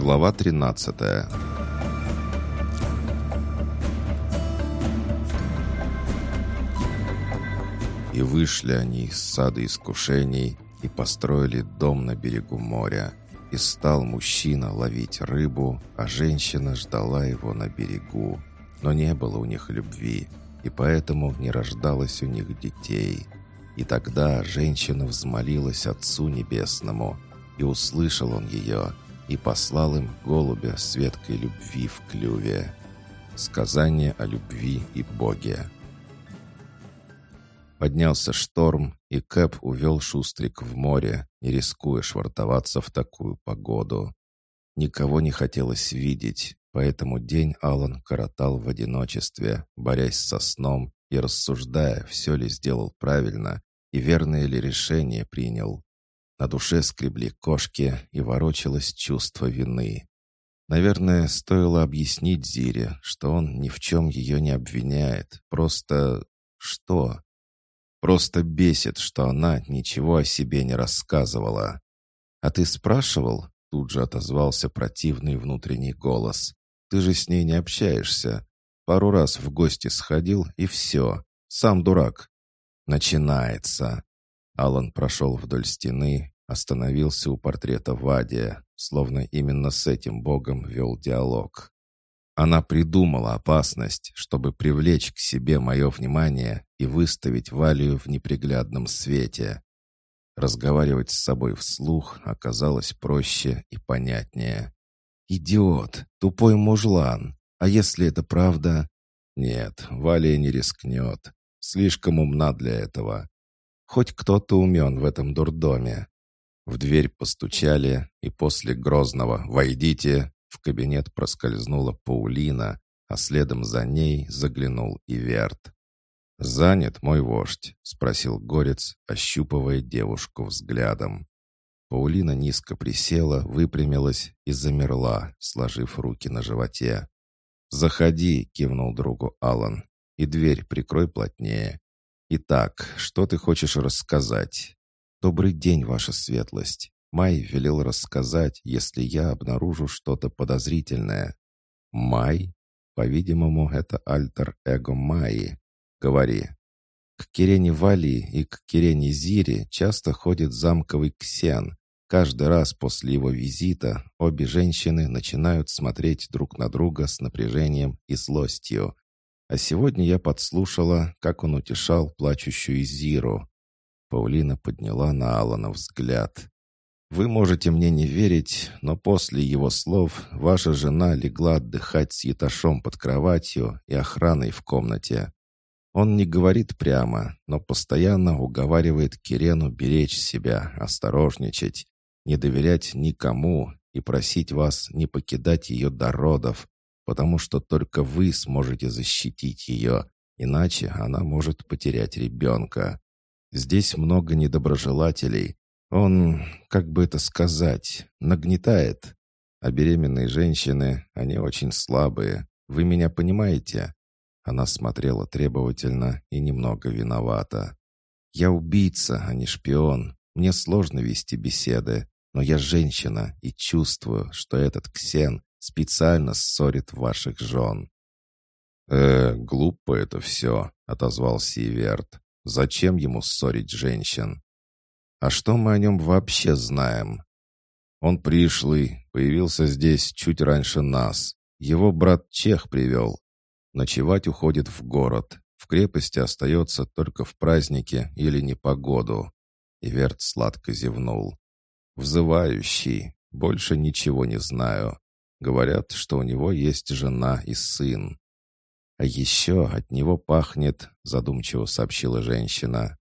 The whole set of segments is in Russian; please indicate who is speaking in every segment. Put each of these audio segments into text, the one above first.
Speaker 1: Глава 13 И вышли они из сада искушений и построили дом на берегу моря. И стал мужчина ловить рыбу, а женщина ждала его на берегу. Но не было у них любви, и поэтому не рождалось у них детей. И тогда женщина взмолилась Отцу Небесному, и услышал он ее, и послал им голубя с веткой любви в клюве. Сказание о любви и Боге. Поднялся шторм, и Кэп увел Шустрик в море, не рискуя швартоваться в такую погоду. Никого не хотелось видеть, поэтому день Алан коротал в одиночестве, борясь со сном и рассуждая, все ли сделал правильно и верное ли решение принял. На душе скребли кошки и ворочалось чувство вины. Наверное, стоило объяснить Зире, что он ни в чем ее не обвиняет. Просто... что? Просто бесит, что она ничего о себе не рассказывала. «А ты спрашивал?» — тут же отозвался противный внутренний голос. «Ты же с ней не общаешься. Пару раз в гости сходил, и все. Сам дурак». «Начинается». Алан прошел вдоль стены, остановился у портрета Вадия, словно именно с этим богом вел диалог. Она придумала опасность, чтобы привлечь к себе мое внимание и выставить Валию в неприглядном свете. Разговаривать с собой вслух оказалось проще и понятнее. «Идиот! Тупой мужлан! А если это правда?» «Нет, Валия не рискнет. Слишком умна для этого. Хоть кто-то умен в этом дурдоме». В дверь постучали, и после грозного «Войдите!» В кабинет проскользнула Паулина, а следом за ней заглянул и Верт. «Занят мой вождь?» — спросил Горец, ощупывая девушку взглядом. Паулина низко присела, выпрямилась и замерла, сложив руки на животе. «Заходи», — кивнул другу Алан, — «и дверь прикрой плотнее. Итак, что ты хочешь рассказать?» «Добрый день, ваша светлость. Май велел рассказать, если я обнаружу что-то подозрительное. Май? По-видимому, это альтер-эго Майи. Говори. К Кирене Валии и к Кирене Зире часто ходит замковый Ксен. Каждый раз после его визита обе женщины начинают смотреть друг на друга с напряжением и злостью. А сегодня я подслушала, как он утешал плачущую Зиру. Паулина подняла на Алана взгляд. Вы можете мне не верить, но после его слов ваша жена легла отдыхать с Яташом под кроватью и охраной в комнате. Он не говорит прямо, но постоянно уговаривает Кирену беречь себя, осторожничать, не доверять никому и просить вас не покидать ее до родов, потому что только вы сможете защитить ее, иначе она может потерять ребенка. Здесь много недоброжелателей, он, как бы это сказать, нагнетает. А беременные женщины, они очень слабые. Вы меня понимаете?» Она смотрела требовательно и немного виновата. «Я убийца, а не шпион. Мне сложно вести беседы, но я женщина и чувствую, что этот Ксен специально ссорит ваших жен». «Э, глупо это все», — отозвался Иверт. «Зачем ему ссорить женщин? А что мы о нем вообще знаем? Он пришлый, появился здесь чуть раньше нас. Его брат Чех привел. Ночевать уходит в город. В крепости остается только в празднике или непогоду. Иверт сладко зевнул. «Взывающий. Больше ничего не знаю. Говорят, что у него есть жена и сын. А еще от него пахнет, задумчиво сообщила женщина.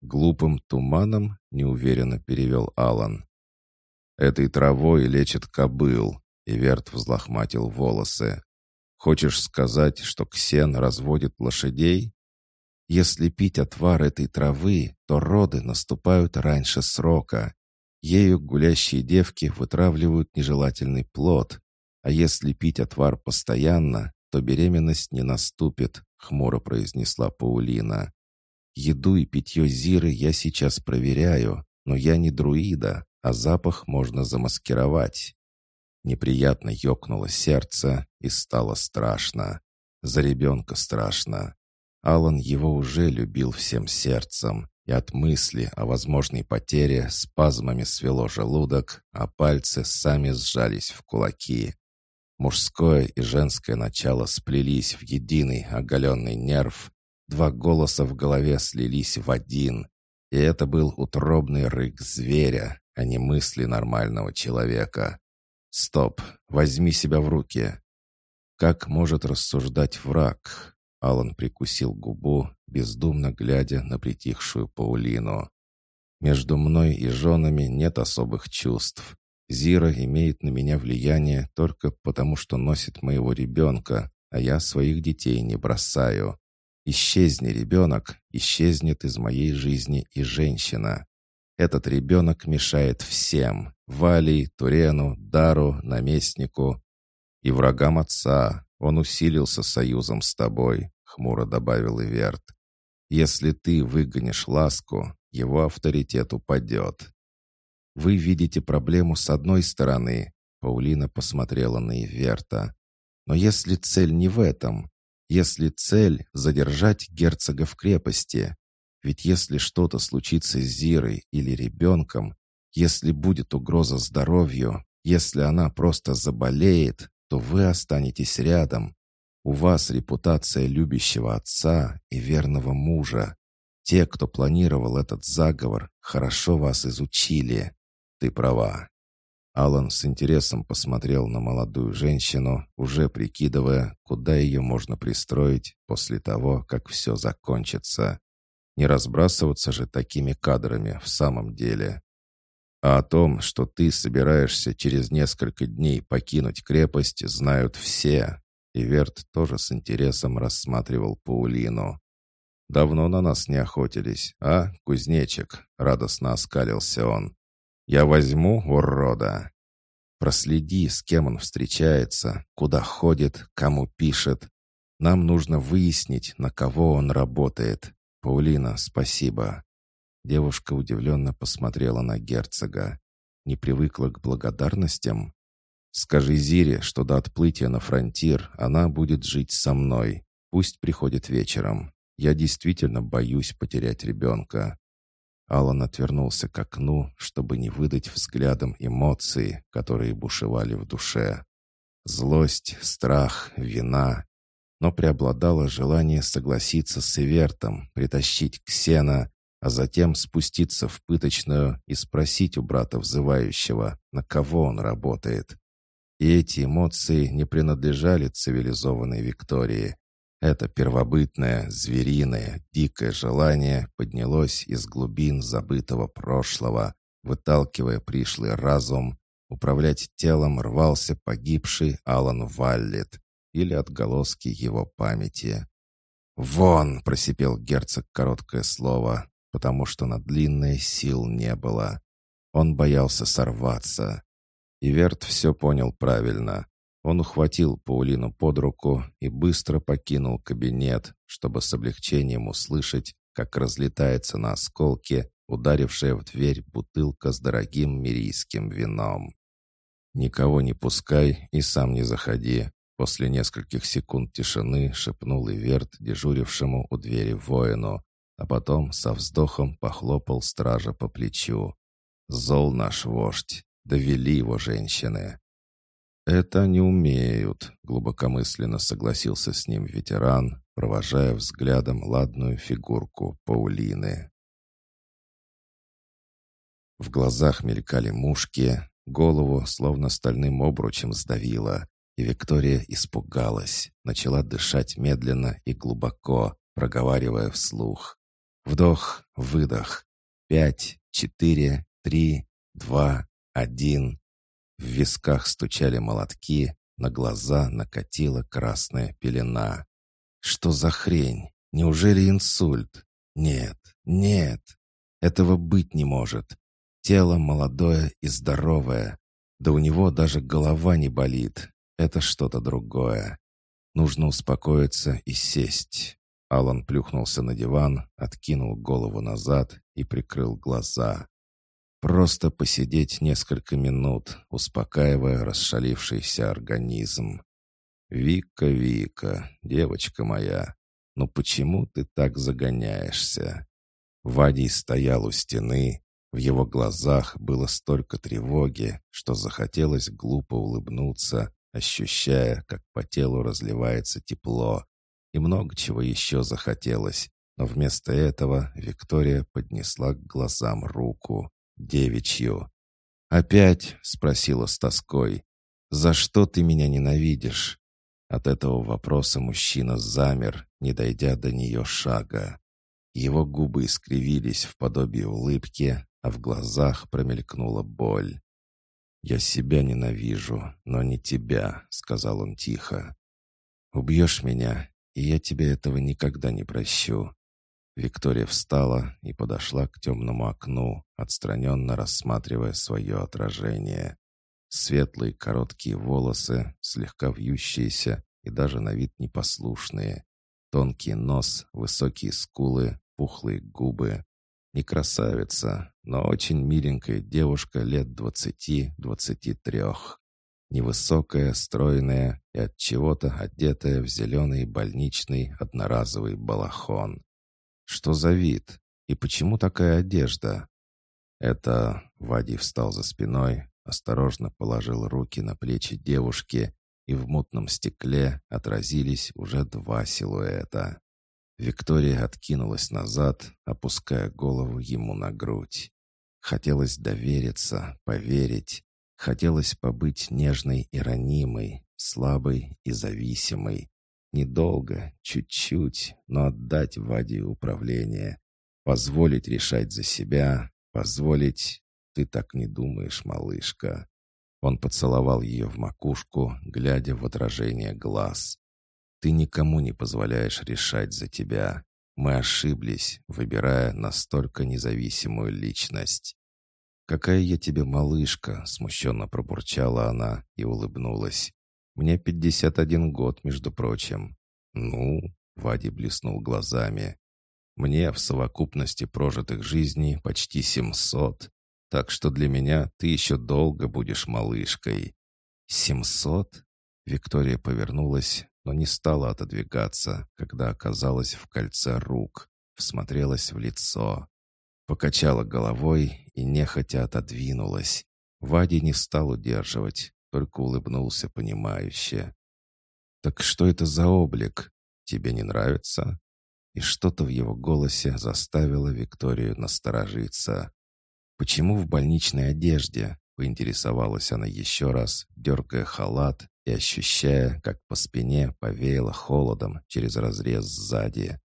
Speaker 1: «Глупым туманом?» — неуверенно перевел Алан. «Этой травой лечит кобыл», — Иверт взлохматил волосы. «Хочешь сказать, что Ксен разводит лошадей?» «Если пить отвар этой травы, то роды наступают раньше срока. Ею гулящие девки вытравливают нежелательный плод. А если пить отвар постоянно, то беременность не наступит», — хмуро произнесла Паулина. Еду и питье Зиры я сейчас проверяю, но я не друида, а запах можно замаскировать. Неприятно ёкнуло сердце и стало страшно. За ребенка страшно. Алан его уже любил всем сердцем, и от мысли о возможной потере спазмами свело желудок, а пальцы сами сжались в кулаки. Мужское и женское начало сплелись в единый оголенный нерв, два голоса в голове слились в один, и это был утробный рык зверя, а не мысли нормального человека. «Стоп! Возьми себя в руки!» Как может рассуждать враг? Алан прикусил губу, бездумно глядя на притихшую Паулину. «Между мной и женами нет особых чувств. Зира имеет на меня влияние только потому, что носит моего ребенка, а я своих детей не бросаю. Исчезни, ребенок, исчезнет из моей жизни и женщина. Этот ребенок мешает всем — Валей, Турену, Дару, наместнику и врагам отца. Он усилился союзом с тобой, — хмуро добавил Иверт. Если ты выгонишь ласку, его авторитет упадет. Вы видите проблему с одной стороны, — Паулина посмотрела на Иверта. Но если цель не в этом, если цель — задержать герцога в крепости, ведь если что-то случится с Зирой или ребенком, если будет угроза здоровью, если она просто заболеет, то вы останетесь рядом. У вас репутация любящего отца и верного мужа. Те, кто планировал этот заговор, хорошо вас изучили. Ты права. Алан с интересом посмотрел на молодую женщину, уже прикидывая, куда ее можно пристроить после того, как все закончится. Не разбрасываться же такими кадрами в самом деле. А о том, что ты собираешься через несколько дней покинуть крепость, знают все. И Верт тоже с интересом рассматривал Паулину. «Давно на нас не охотились, а, кузнечик?» — радостно оскалился он. «Я возьму урода. Проследи, с кем он встречается, куда ходит, кому пишет. Нам нужно выяснить, на кого он работает. Паулина, спасибо. Девушка удивленно посмотрела на герцога. Не привыкла к благодарностям? «Скажи Зире, что до отплытия на фронтир она будет жить со мной. Пусть приходит вечером. Я действительно боюсь потерять ребенка». Алан отвернулся к окну, чтобы не выдать взглядом эмоции, которые бушевали в душе. Злость, страх, вина. Но преобладало желание согласиться с Ивертом, притащить Ксена а затем спуститься в пыточную и спросить у брата взывающего, на кого он работает. И эти эмоции не принадлежали цивилизованной Виктории. Это первобытное, звериное, дикое желание поднялось из глубин забытого прошлого, выталкивая пришлый разум, управлять телом рвался погибший Алан Валлет или отголоски его памяти. «Вон!» — просипел герцог короткое слово, потому что на длинные сил не было. Он боялся сорваться. И Верт все понял правильно. Он ухватил Паулину под руку и быстро покинул кабинет, чтобы с облегчением услышать, как разлетается на осколки ударившая в дверь бутылка с дорогим мирийским вином. «Никого не пускай и сам не заходи», после нескольких секунд тишины шепнул Иверт дежурившему у двери воину, а потом со вздохом похлопал стража по плечу. «Зол наш вождь, довели его женщины». «Это не умеют», — глубокомысленно согласился с ним ветеран, провожая взглядом ладную фигурку Паулины. В глазах мелькали мушки, голову словно стальным обручем сдавило, и Виктория испугалась, начала дышать медленно и глубоко, проговаривая вслух. Вдох, выдох. Пять, четыре, три, два, один. В висках стучали молотки, на глаза накатила красная пелена. Что за хрень? Неужели инсульт? Нет, нет, этого быть не может. Тело молодое и здоровое. Да у него даже голова не болит. Это что-то другое. Нужно успокоиться и сесть. Алан плюхнулся на диван, откинул голову назад и прикрыл глаза. Просто посидеть несколько минут, успокаивая расшалившийся организм. «Вика, Вика, девочка моя, ну почему ты так загоняешься?» Вадий стоял у стены, в его глазах было столько тревоги, что захотелось глупо улыбнуться, ощущая, как по телу разливается тепло. И много чего еще захотелось, но вместо этого Виктория поднесла к глазам руку, девичью. «Опять?» — спросила с тоской. «За что ты меня ненавидишь?» От этого вопроса мужчина замер, не дойдя до нее шага. Его губы искривились в подобии улыбки, а в глазах промелькнула боль. «Я себя ненавижу, но не тебя», — сказал он тихо. «Убьешь меня, и я тебе этого никогда не прощу». Виктория встала и подошла к темному окну, отстраненно рассматривая свое отражение. Светлые короткие волосы, слегка вьющиеся и даже на вид непослушные. Тонкий нос, высокие скулы, пухлые губы. Не красавица, но очень миленькая девушка лет двадцати-двадцати трех. Невысокая, стройная и от чего-то одетая в зеленый больничный одноразовый балахон. Что за вид? И почему такая одежда? Это Вадий встал за спиной, осторожно положил руки на плечи девушки, и в мутном стекле отразились уже два силуэта. Виктория откинулась назад, опуская голову ему на грудь. Хотелось довериться, поверить. Хотелось побыть нежной и ранимой, слабой и зависимой. Недолго, чуть-чуть, но отдать Ваде управление. Позволить решать за себя, позволить... Ты так не думаешь, малышка. Он поцеловал ее в макушку, глядя в отражение глаз. Ты никому не позволяешь решать за тебя. Мы ошиблись, выбирая настолько независимую личность. «Какая я тебе малышка!» — смущенно пробурчала она и улыбнулась. «Мне пятьдесят один год, между прочим». «Ну?» — Вади блеснул глазами. «Мне в совокупности прожитых жизней почти семьсот, так что для меня ты еще долго будешь малышкой». «Семьсот?» Виктория повернулась, но не стала отодвигаться, когда оказалась в кольце рук, всмотрелась в лицо. Покачала головой и нехотя отодвинулась. Вади не стал удерживать, только улыбнулся понимающе. «Так что это за облик? Тебе не нравится?» И что-то в его голосе заставило Викторию насторожиться. «Почему в больничной одежде?» — поинтересовалась она еще раз, дергая халат и ощущая, как по спине повеяло холодом через разрез сзади.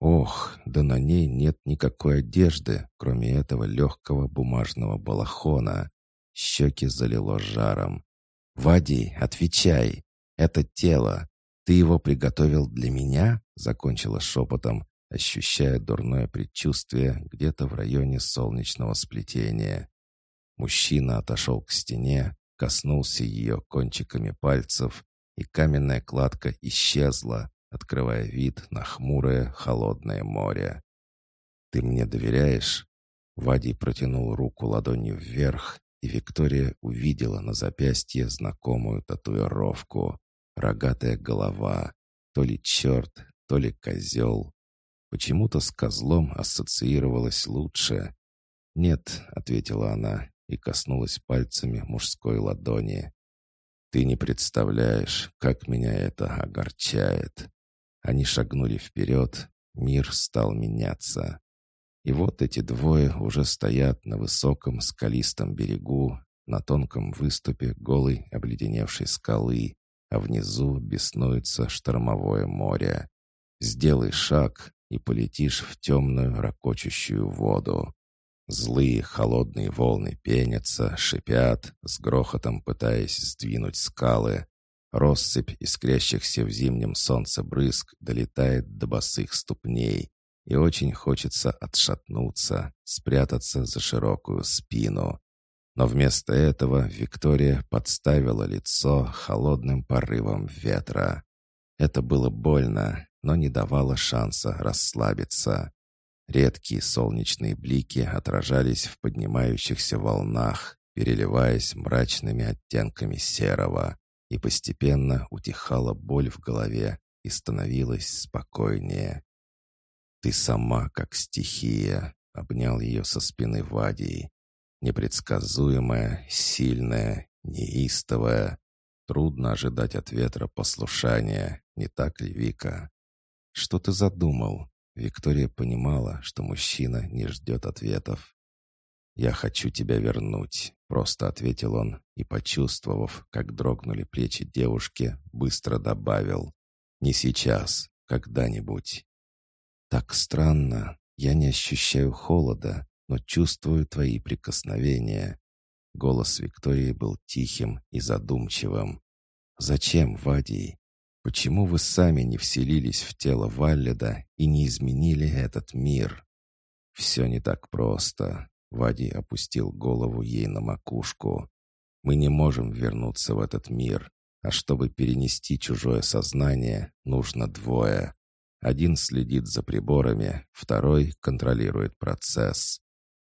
Speaker 1: Ох, да на ней нет никакой одежды, кроме этого легкого бумажного балахона. Щеки залило жаром. «Вади, отвечай! Это тело! Ты его приготовил для меня?» Закончила шепотом, ощущая дурное предчувствие где-то в районе солнечного сплетения. Мужчина отошел к стене, коснулся ее кончиками пальцев, и каменная кладка исчезла, открывая вид на хмурое, холодное море. «Ты мне доверяешь?» Вадий протянул руку ладонью вверх, и Виктория увидела на запястье знакомую татуировку. Рогатая голова. То ли черт, то ли козел. Почему-то с козлом ассоциировалось лучше. «Нет», — ответила она и коснулась пальцами мужской ладони. «Ты не представляешь, как меня это огорчает». Они шагнули вперед, мир стал меняться. И вот эти двое уже стоят на высоком скалистом берегу, на тонком выступе голой обледеневшей скалы, а внизу беснуется штормовое море. Сделай шаг, и полетишь в темную ракочущую воду. Злые холодные волны пенятся, шипят, с грохотом пытаясь сдвинуть скалы. Россыпь искрящихся в зимнем солнце брызг долетает до босых ступней, и очень хочется отшатнуться, спрятаться за широкую спину. Но вместо этого Виктория подставила лицо холодным порывом ветра. Это было больно, но не давало шанса расслабиться. Редкие солнечные блики отражались в поднимающихся волнах, переливаясь мрачными оттенками серого, и постепенно утихала боль в голове и становилась спокойнее. «Ты сама как стихия», — обнял ее со спины Вадии. «Непредсказуемая, сильная, неистовая. Трудно ожидать от ветра послушания, не так ли, Вика?» «Что ты задумал?» Виктория понимала, что мужчина не ждет ответов. «Я хочу тебя вернуть», — просто ответил он и, почувствовав, как дрогнули плечи девушки, быстро добавил. «Не сейчас, когда-нибудь». «Так странно. Я не ощущаю холода, но чувствую твои прикосновения». Голос Виктории был тихим и задумчивым. «Зачем, Вадий? Почему вы сами не вселились в тело Валледа и не изменили этот мир? Все не так просто. Вади опустил голову ей на макушку. Мы не можем вернуться в этот мир, а чтобы перенести чужое сознание, нужно двое. Один следит за приборами, второй контролирует процесс.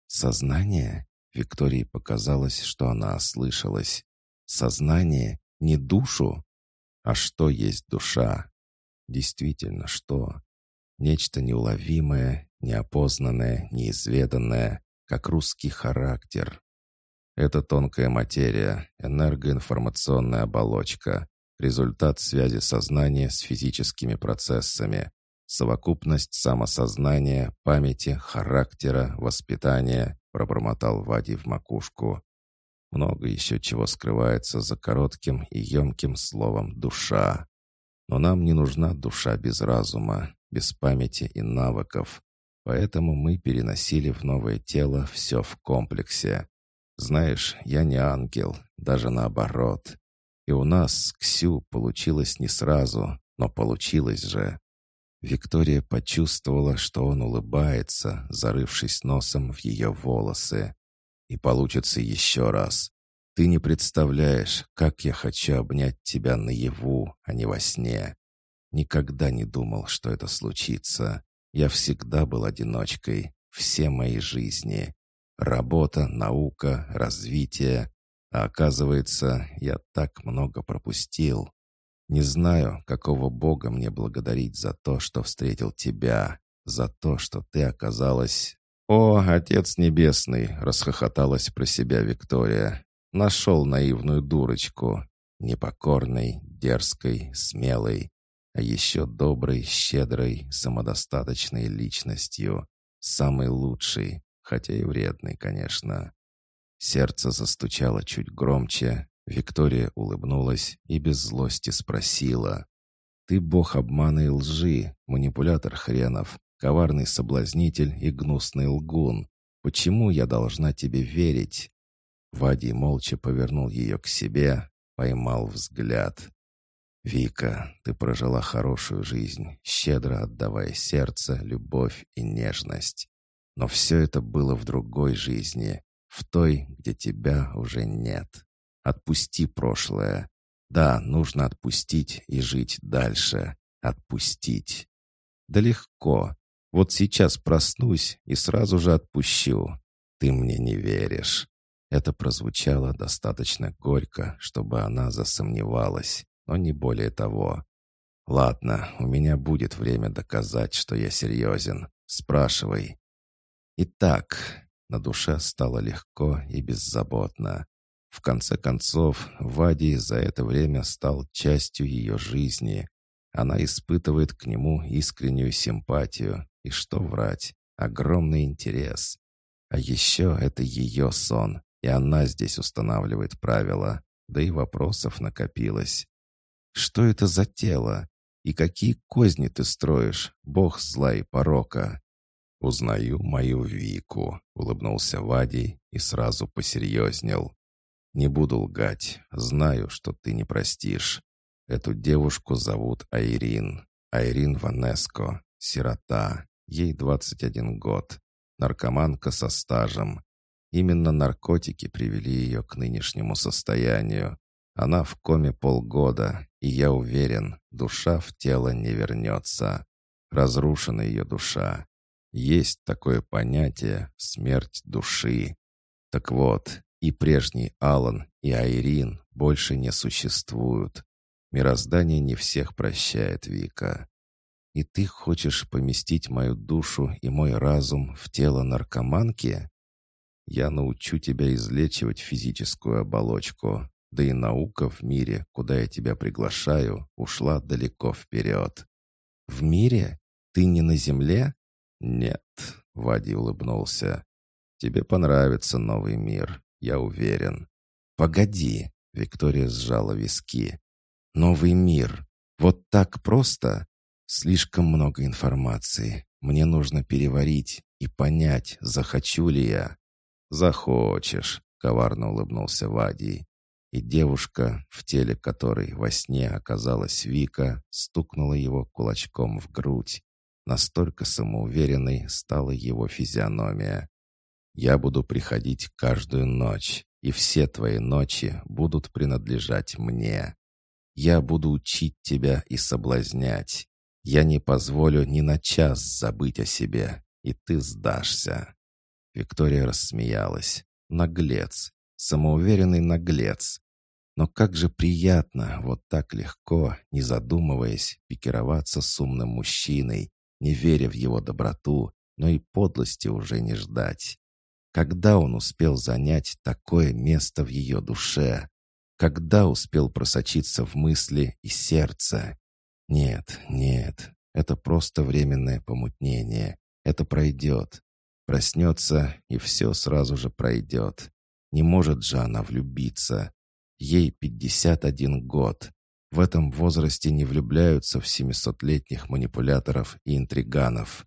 Speaker 1: Сознание? Виктории показалось, что она ослышалась. Сознание? Не душу? А что есть душа? Действительно, что? Нечто неуловимое, неопознанное, неизведанное, как русский характер. Это тонкая материя, энергоинформационная оболочка, результат связи сознания с физическими процессами, совокупность самосознания, памяти, характера, воспитания, пробормотал Вади в макушку. Много еще чего скрывается за коротким и емким словом «душа». Но нам не нужна душа без разума, без памяти и навыков. Поэтому мы переносили в новое тело все в комплексе. Знаешь, я не ангел, даже наоборот. И у нас Ксю получилось не сразу, но получилось же. Виктория почувствовала, что он улыбается, зарывшись носом в ее волосы. И получится еще раз. Ты не представляешь, как я хочу обнять тебя наяву, а не во сне. Никогда не думал, что это случится. Я всегда был одиночкой, все мои жизни. Работа, наука, развитие. А оказывается, я так много пропустил. Не знаю, какого Бога мне благодарить за то, что встретил тебя, за то, что ты оказалась «О, Отец Небесный!» — расхохоталась про себя Виктория. «Нашел наивную дурочку. Непокорной, дерзкой, смелой, а еще доброй, щедрой, самодостаточной личностью. Самой лучшей, хотя и вредной, конечно». Сердце застучало чуть громче. Виктория улыбнулась и без злости спросила. «Ты бог обмана и лжи, манипулятор хренов, коварный соблазнитель и гнусный лгун. Почему я должна тебе верить?» Вадий молча повернул ее к себе, поймал взгляд. «Вика, ты прожила хорошую жизнь, щедро отдавая сердце, любовь и нежность. Но все это было в другой жизни, в той, где тебя уже нет. Отпусти прошлое. Да, нужно отпустить и жить дальше. Отпустить. Да легко. Вот сейчас проснусь и сразу же отпущу. Ты мне не веришь». Это прозвучало достаточно горько, чтобы она засомневалась, но не более того. «Ладно, у меня будет время доказать, что я серьезен. Спрашивай». Итак, на душе стало легко и беззаботно. В конце концов, Вади за это время стал частью ее жизни. Она испытывает к нему искреннюю симпатию, и что врать? Огромный интерес. А еще это ее сон, и она здесь устанавливает правила. Да и вопросов накопилось. Что это за тело? И какие козни ты строишь, бог зла и порока? «Узнаю мою Вику», — улыбнулся Вадий и сразу посерьезнел. «Не буду лгать, знаю, что ты не простишь. Эту девушку зовут Айрин, Айрин Ванеско, сирота. Ей 21 год. Наркоманка со стажем. Именно наркотики привели ее к нынешнему состоянию. Она в коме полгода, и я уверен, душа в тело не вернется. Разрушена ее душа. Есть такое понятие «смерть души». Так вот, и прежний Алан, и Айрин больше не существуют. Мироздание не всех прощает, Вика. И ты хочешь поместить мою душу и мой разум в тело наркоманки? Я научу тебя излечивать физическую оболочку, да и наука в мире, куда я тебя приглашаю, ушла далеко вперед. В мире? Ты не на земле? Нет, Вади улыбнулся. Тебе понравится новый мир, я уверен. Погоди, Виктория сжала виски. Новый мир. Вот так просто? Слишком много информации. Мне нужно переварить и понять, захочу ли я. Захочешь, коварно улыбнулся Вадий. И девушка, в теле которой во сне оказалась Вика, стукнула его кулачком в грудь. Настолько самоуверенной стала его физиономия. «Я буду приходить каждую ночь, и все твои ночи будут принадлежать мне. Я буду учить тебя и соблазнять. Я не позволю ни на час забыть о себе, и ты сдашься». Виктория рассмеялась. «Наглец! Самоуверенный наглец! Но как же приятно вот так легко, не задумываясь, пикироваться с умным мужчиной, не веря в его доброту, но и подлости уже не ждать. Когда он успел занять такое место в ее душе? Когда успел просочиться в мысли и сердце? Нет, нет, это просто временное помутнение. Это пройдет. Проснется, и все сразу же пройдет. Не может же она влюбиться. Ей 51 год. В этом возрасте не влюбляются в 700-летних манипуляторов и интриганов.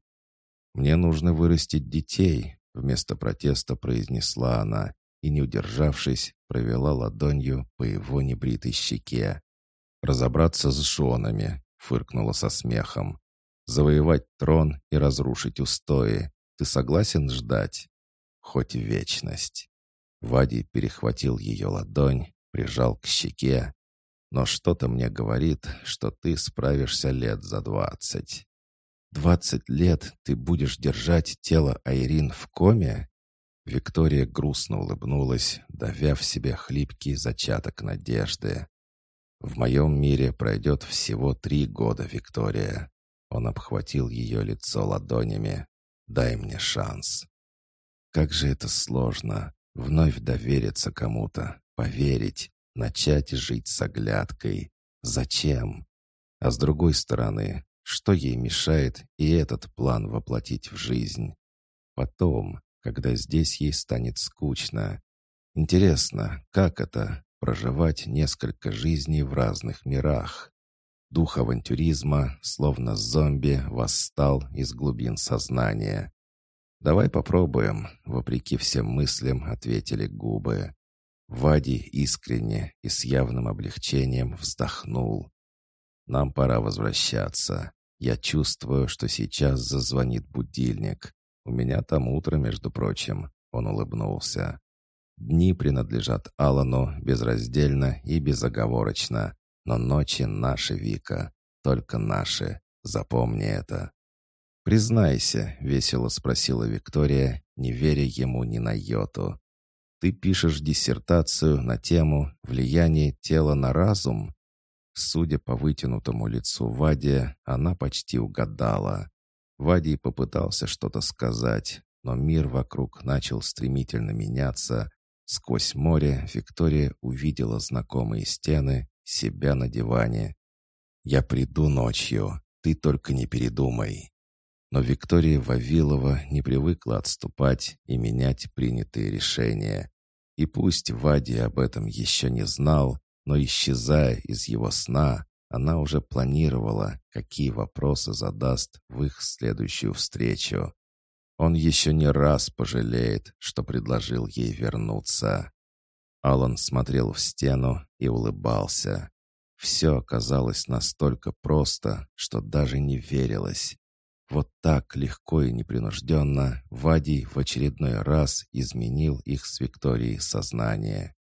Speaker 1: «Мне нужно вырастить детей», — вместо протеста произнесла она и, не удержавшись, провела ладонью по его небритой щеке. «Разобраться с женами», — фыркнула со смехом. «Завоевать трон и разрушить устои. Ты согласен ждать?» «Хоть вечность». Вадий перехватил ее ладонь, прижал к щеке, но что-то мне говорит, что ты справишься лет за двадцать. Двадцать лет ты будешь держать тело Айрин в коме? Виктория грустно улыбнулась, давя в себе хлипкий зачаток надежды. «В моем мире пройдет всего три года, Виктория». Он обхватил ее лицо ладонями. «Дай мне шанс». Как же это сложно, вновь довериться кому-то, поверить, Начать жить с оглядкой. Зачем? А с другой стороны, что ей мешает и этот план воплотить в жизнь? Потом, когда здесь ей станет скучно. Интересно, как это — проживать несколько жизней в разных мирах? Дух авантюризма, словно зомби, восстал из глубин сознания. «Давай попробуем», — вопреки всем мыслям ответили губы. Вади искренне и с явным облегчением вздохнул. «Нам пора возвращаться. Я чувствую, что сейчас зазвонит будильник. У меня там утро, между прочим». Он улыбнулся. «Дни принадлежат Алану безраздельно и безоговорочно, но ночи наши, Вика, только наши. Запомни это». «Признайся», — весело спросила Виктория, не веря ему ни на йоту. Ты пишешь диссертацию на тему «Влияние тела на разум». Судя по вытянутому лицу Вадия, она почти угадала. Вадий попытался что-то сказать, но мир вокруг начал стремительно меняться. Сквозь море Виктория увидела знакомые стены, себя на диване. «Я приду ночью, ты только не передумай». Но Виктория Вавилова не привыкла отступать и менять принятые решения. И пусть Вади об этом еще не знал, но исчезая из его сна, она уже планировала, какие вопросы задаст в их следующую встречу. Он еще не раз пожалеет, что предложил ей вернуться. Алан смотрел в стену и улыбался. Все оказалось настолько просто, что даже не верилось. Вот так легко и непринужденно Вадий в очередной раз изменил их с Викторией сознание.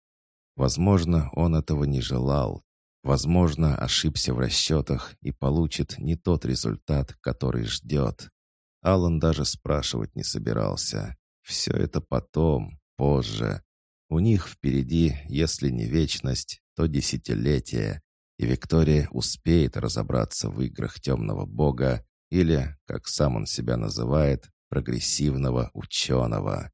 Speaker 1: Возможно, он этого не желал. Возможно, ошибся в расчетах и получит не тот результат, который ждет. Алан даже спрашивать не собирался. Все это потом, позже. У них впереди, если не вечность, то десятилетие, и Виктория успеет разобраться в играх темного бога или, как сам он себя называет, прогрессивного ученого.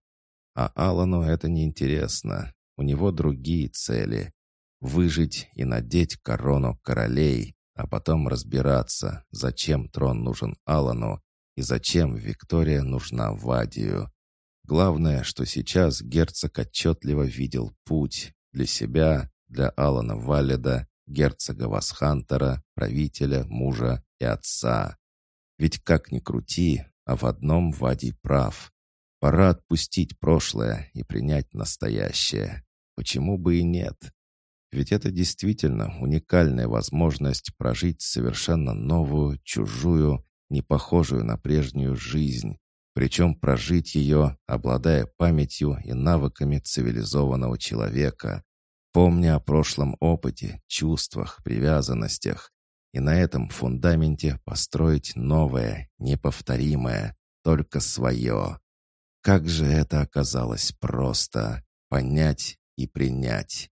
Speaker 1: А Алану это не интересно. У него другие цели. Выжить и надеть корону королей, а потом разбираться, зачем трон нужен Алану и зачем Виктория нужна Вадию. Главное, что сейчас герцог отчетливо видел путь для себя, для Алана Валеда, герцога Васхантера, правителя, мужа и отца. Ведь как ни крути, а в одном Вадий прав. Пора отпустить прошлое и принять настоящее. Почему бы и нет? Ведь это действительно уникальная возможность прожить совершенно новую, чужую, не похожую на прежнюю жизнь, причем прожить ее, обладая памятью и навыками цивилизованного человека, помня о прошлом опыте, чувствах, привязанностях, и на этом фундаменте построить новое, неповторимое, только свое. Как же это оказалось просто — понять и принять.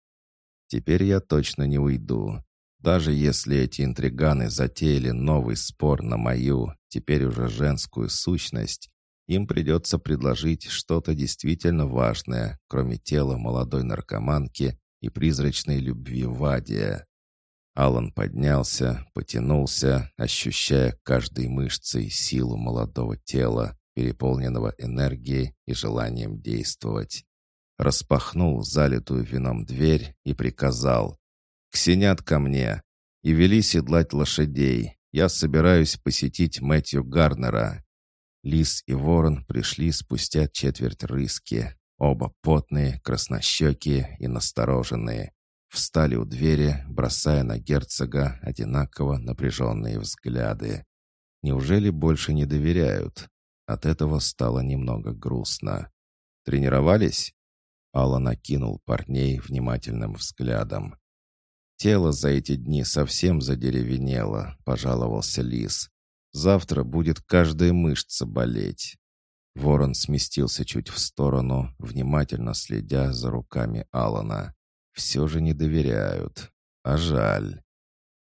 Speaker 1: Теперь я точно не уйду. Даже если эти интриганы затеяли новый спор на мою, теперь уже женскую сущность, им придется предложить что-то действительно важное, кроме тела молодой наркоманки и призрачной любви Вадия. Алан поднялся, потянулся, ощущая каждой мышцей силу молодого тела, переполненного энергией и желанием действовать. Распахнул залитую вином дверь и приказал «Ксенят ко мне!» и вели седлать лошадей. Я собираюсь посетить Мэтью Гарнера. Лис и Ворон пришли спустя четверть рыски, оба потные, краснощекие и настороженные. Встали у двери, бросая на герцога одинаково напряженные взгляды. Неужели больше не доверяют? От этого стало немного грустно. «Тренировались?» Алла накинул парней внимательным взглядом. «Тело за эти дни совсем задеревенело», — пожаловался Лис. Завтра будет каждая мышца болеть». Ворон сместился чуть в сторону, внимательно следя за руками Алана. «Все же не доверяют. А жаль.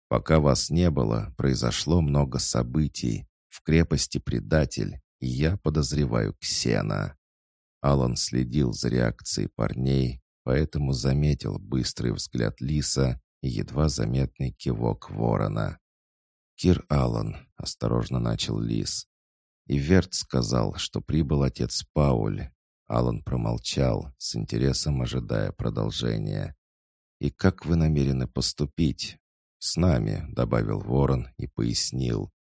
Speaker 1: Пока вас не было, произошло много событий. В крепости предатель, и я подозреваю Ксена». Алан следил за реакцией парней, поэтому заметил быстрый взгляд Лиса и едва заметный кивок ворона. «Кир Аллан», — осторожно начал Лис. И Верт сказал, что прибыл отец Пауль. Аллан промолчал, с интересом ожидая продолжения. «И как вы намерены поступить?» «С нами», — добавил Ворон и пояснил.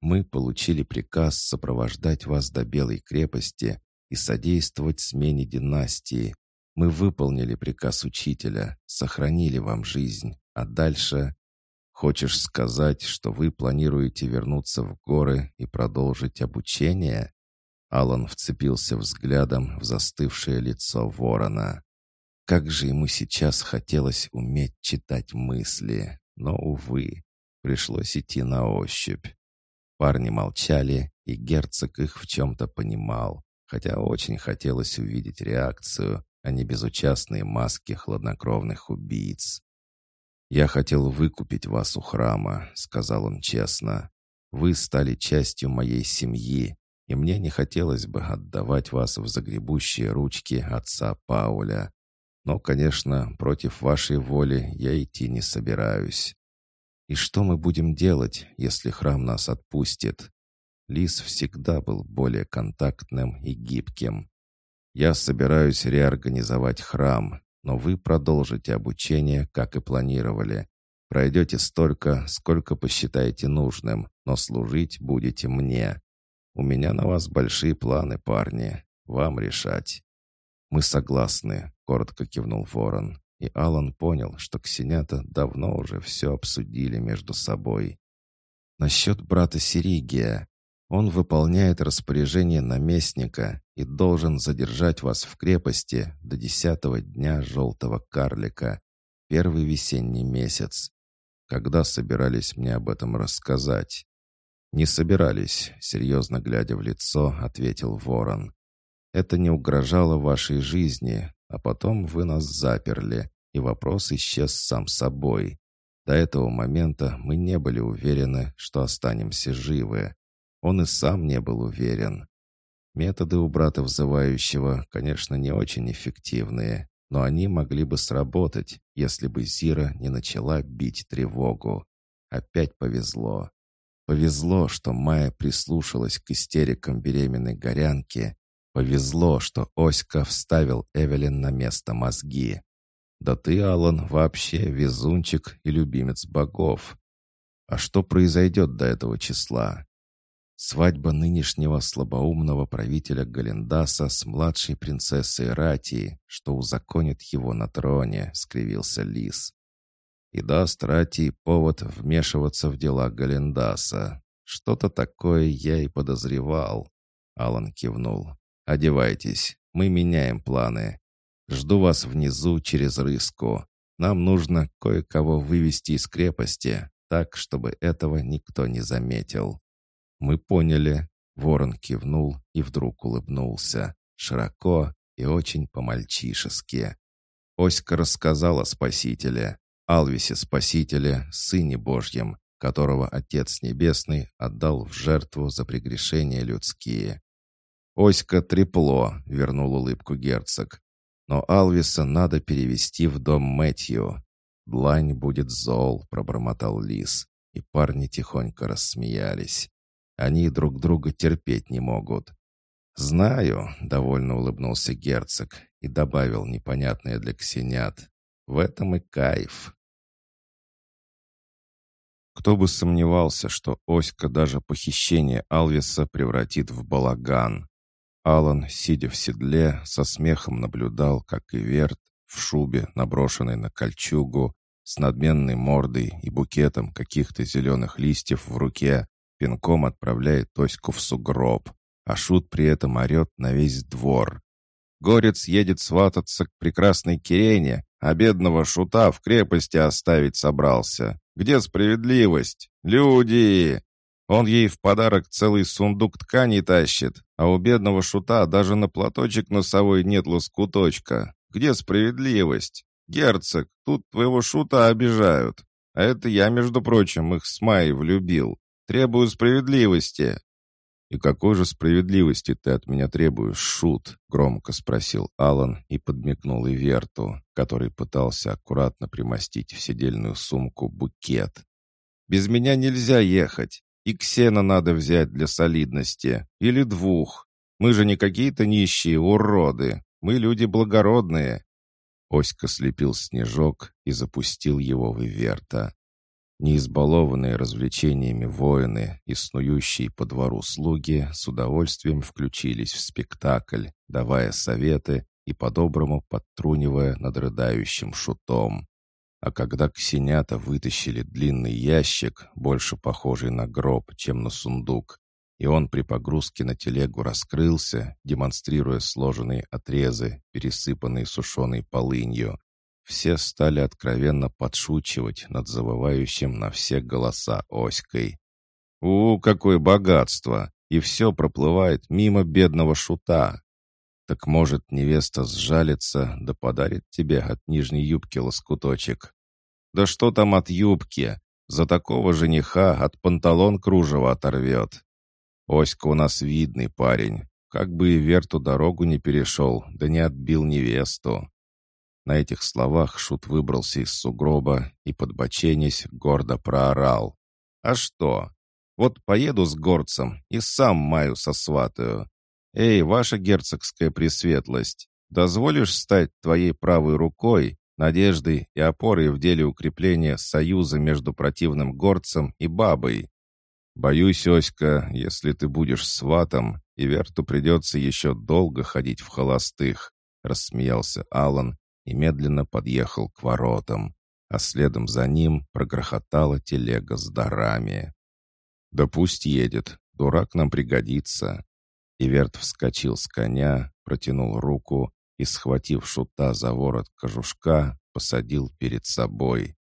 Speaker 1: «Мы получили приказ сопровождать вас до Белой крепости и содействовать смене династии. Мы выполнили приказ учителя, сохранили вам жизнь, а дальше Хочешь сказать, что вы планируете вернуться в горы и продолжить обучение?» Алан вцепился взглядом в застывшее лицо ворона. Как же ему сейчас хотелось уметь читать мысли, но, увы, пришлось идти на ощупь. Парни молчали, и герцог их в чем-то понимал, хотя очень хотелось увидеть реакцию, а не безучастные маски хладнокровных убийц. «Я хотел выкупить вас у храма», — сказал он честно. «Вы стали частью моей семьи, и мне не хотелось бы отдавать вас в загребущие ручки отца Пауля. Но, конечно, против вашей воли я идти не собираюсь. И что мы будем делать, если храм нас отпустит?» Лис всегда был более контактным и гибким. «Я собираюсь реорганизовать храм, но вы продолжите обучение, как и планировали. Пройдете столько, сколько посчитаете нужным, но служить будете мне. У меня на вас большие планы, парни. Вам решать». «Мы согласны», — коротко кивнул Ворон. И Алан понял, что ксенята давно уже все обсудили между собой. «Насчет брата Сиригия. Он выполняет распоряжение наместника и должен задержать вас в крепости до десятого дня желтого карлика, первый весенний месяц. Когда собирались мне об этом рассказать? «Не собирались», — серьезно глядя в лицо, ответил ворон. «Это не угрожало вашей жизни, а потом вы нас заперли, и вопрос исчез сам собой. До этого момента мы не были уверены, что останемся живы. Он и сам не был уверен. Методы у брата взывающего, конечно, не очень эффективные, но они могли бы сработать, если бы Зира не начала бить тревогу. Опять повезло. Повезло, что Майя прислушалась к истерикам беременной горянки. Повезло, что Оська вставил Эвелин на место мозги. Да ты, Алан, вообще везунчик и любимец богов. А что произойдет до этого числа? Свадьба нынешнего слабоумного правителя Галендаса с младшей принцессой Ратии, что узаконит его на троне, скривился Лис. И даст Ратии повод вмешиваться в дела Галендаса. Что-то такое я и подозревал. Алан кивнул. «Одевайтесь, мы меняем планы. Жду вас внизу через рыску. Нам нужно кое-кого вывести из крепости, так, чтобы этого никто не заметил». «Мы поняли». Ворон кивнул и вдруг улыбнулся. Широко и очень по-мальчишески. Оська рассказала Спасителе, Алвисе Спасителе, Сыне Божьем, которого Отец Небесный отдал в жертву за прегрешения людские. «Оська трепло», — вернул улыбку герцог. Но Алвиса надо перевести в дом Мэтью. Длань будет зол, пробормотал Лис, и парни тихонько рассмеялись. Они друг друга терпеть не могут. «Знаю», — довольно улыбнулся герцог и добавил непонятное для ксенят. «В этом и кайф». Кто бы сомневался, что Оська даже похищение Алвиса превратит в балаган. Алан, сидя в седле, со смехом наблюдал, как Иверт в шубе, наброшенной на кольчугу, с надменной мордой и букетом каких-то зеленых листьев в руке, пинком отправляет Тоську в сугроб, а Шут при этом орет на весь двор. Горец едет свататься к прекрасной Кирене, а бедного Шута в крепости оставить собрался. Где справедливость? Люди! Он ей в подарок целый сундук ткани тащит, а у бедного шута даже на платочек носовой нет лоскуточка. Где справедливость? Герцог, тут твоего шута обижают. А это я, между прочим, их с Майей влюбил. Требую справедливости». «И какой же справедливости ты от меня требуешь, шут?» — громко спросил Алан и подмигнул Иверту, который пытался аккуратно примостить в седельную сумку букет. «Без меня нельзя ехать. И Ксена надо взять для солидности. Или двух. Мы же не какие-то нищие уроды. Мы люди благородные». Оська слепил снежок и запустил его в Иверта. Неизбалованные развлечениями воины и снующие по двору слуги с удовольствием включились в спектакль, давая советы и по-доброму подтрунивая над рыдающим шутом. А когда ксенята вытащили длинный ящик, больше похожий на гроб, чем на сундук, и он при погрузке на телегу раскрылся, демонстрируя сложенные отрезы, пересыпанные сушеной полынью, все стали откровенно подшучивать над завывающим на все голоса оськой. «У, какое богатство! И все проплывает мимо бедного шута!» Так может, невеста сжалится, да подарит тебе от нижней юбки лоскуточек. Да что там от юбки? За такого жениха от панталон кружева оторвет. Оська у нас видный парень. Как бы и Верту дорогу не перешел, да не отбил невесту. На этих словах Шут выбрался из сугроба и, подбоченясь, гордо проорал. «А что? Вот поеду с горцем и сам маю сосватаю. Эй, ваша герцогская пресветлость, дозволишь стать твоей правой рукой надеждой и опорой в деле укрепления союза между противным горцем и бабой. Боюсь, Оська, если ты будешь сватом, Иверту придется еще долго ходить в холостых, рассмеялся Алан и медленно подъехал к воротам, а следом за ним прогрохотала телега с дарами. «Да пусть едет, дурак нам пригодится». Иверт вскочил с коня, протянул руку и, схватив шута за ворот кожушка, посадил перед собой.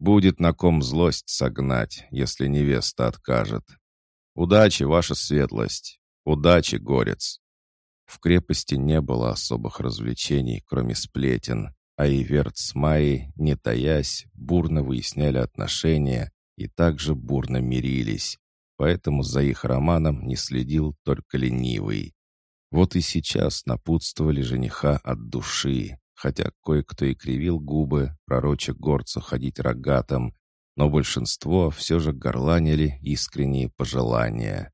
Speaker 1: «Будет на ком злость согнать, если невеста откажет. «Удачи, ваша светлость! Удачи, горец!» В крепости не было особых развлечений, кроме сплетен, а Иверт с Майей, не таясь, бурно выясняли отношения и также бурно мирились, поэтому за их романом не следил только ленивый. Вот и сейчас напутствовали жениха от души, хотя кое-кто и кривил губы, пророча горцу ходить рогатым, но большинство все же горланили искренние пожелания.